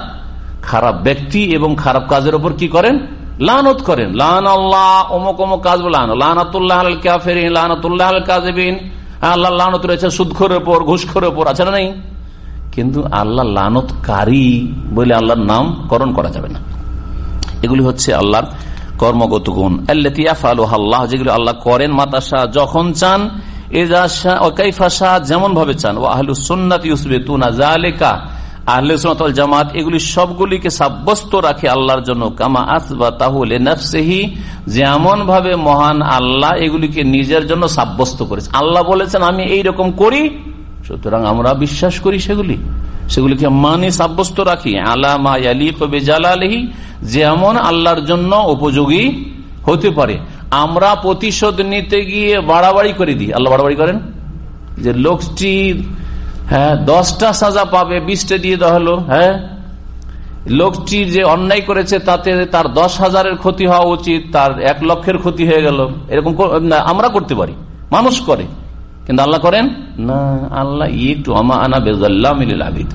খারাপ ব্যক্তি এবং খারাপ কাজের উপর কি করেন? লানত করেন। লান আল্লাহ, অমুক অমুক কাজ লান লানাতুল্লাহ কাফেরিন, লানাতুল্লাহ কাজেবিন আল্লাহ লানত রয়েছে সুদখোরের উপর, ঘুষখোরের উপর, আছে না নেই? কিন্তু আল্লাহ লানতকারী বলে আল্লাহর নাম করণ করা যাবে না। এগুলি হচ্ছে আল্লাহর কর্মগত গুণ। আল্লাহ, যেগুলো আল্লাহ করেন মাতাশা যখন চান এজা যেমন ভাবে চান। ও আহলু সুন্নাত ইউসবেতুনা জালেকা আহলে জামাত এগুলি সবগুলিকে সাব্যস্ত রাখে আল্লাহর জন্য। কামা আসবা তাহলে নফসেহি যেমন ভাবে মহান আল্লাহ এগুলিকে নিজের জন্য সাব্যস্ত করেছে। আল্লাহ বলেছেন, আমি এই রকম করি, সুতরাং আমরা বিশ্বাস করি সেগুলি। সেগুলিকে মানে সাব্যস্ত রাখি। আলামা আলী কবে জালালহি যেমন আল্লাহর জন্য উপযোগী হতে পারে। আমরা প্রতিশোধ নিতে গিয়ে বাড়াবাড়ি করে দিই। আল্লাহ বাড়াবাড়ি করেন? যে লোকটি হ্যাঁ দশটা সাজা পাবে, বিশটা দিয়ে দেওয়া হলো হ্যাঁ? লোকটি যে অন্যায় করেছে, তাতে তার দশ হাজারের ক্ষতি হওয়া উচিত, তার এক লক্ষের ক্ষতি হয়ে গেল। এরকম আমরা করতে পারি। মানুষ করে। কিন্তু আল্লাহ করেন, না, আল্লাহ একটু আমা আনা বেজাল্লাহ মিলিল আবিদ।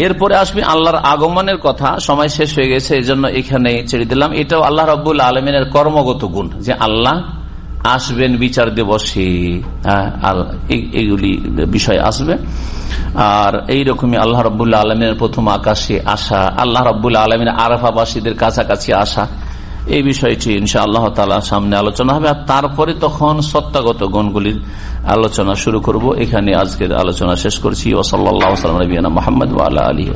এরপরে আসবে আল্লাহর আগমনের কথা, সময় শেষ হয়ে গেছে এই জন্য এখানে ছেড়ে দিলাম। এটাও আল্লাহ রব্বুল আলমিনের কর্মগত গুণ, যে আল্লাহ আসবেন বিচার দিবসে এইগুলি বিষয় আসবে। আর এই রকমই আল্লাহ রবুল্লা আলমের প্রথম আকাশে আসা, আল্লাহ রবুল্লা আলমের আরাফাবাসীদের কাছাকাছি আসা। এই বিষয়টি ইনশা আল্লাহ তালা সামনে আলোচনা হবে আর তারপরে তখন সত্তাগত গণগুলির আলোচনা শুরু করব। এখানে আজকের আলোচনা শেষ করছি। ওসল্লাহাম মোহাম্মদ আলী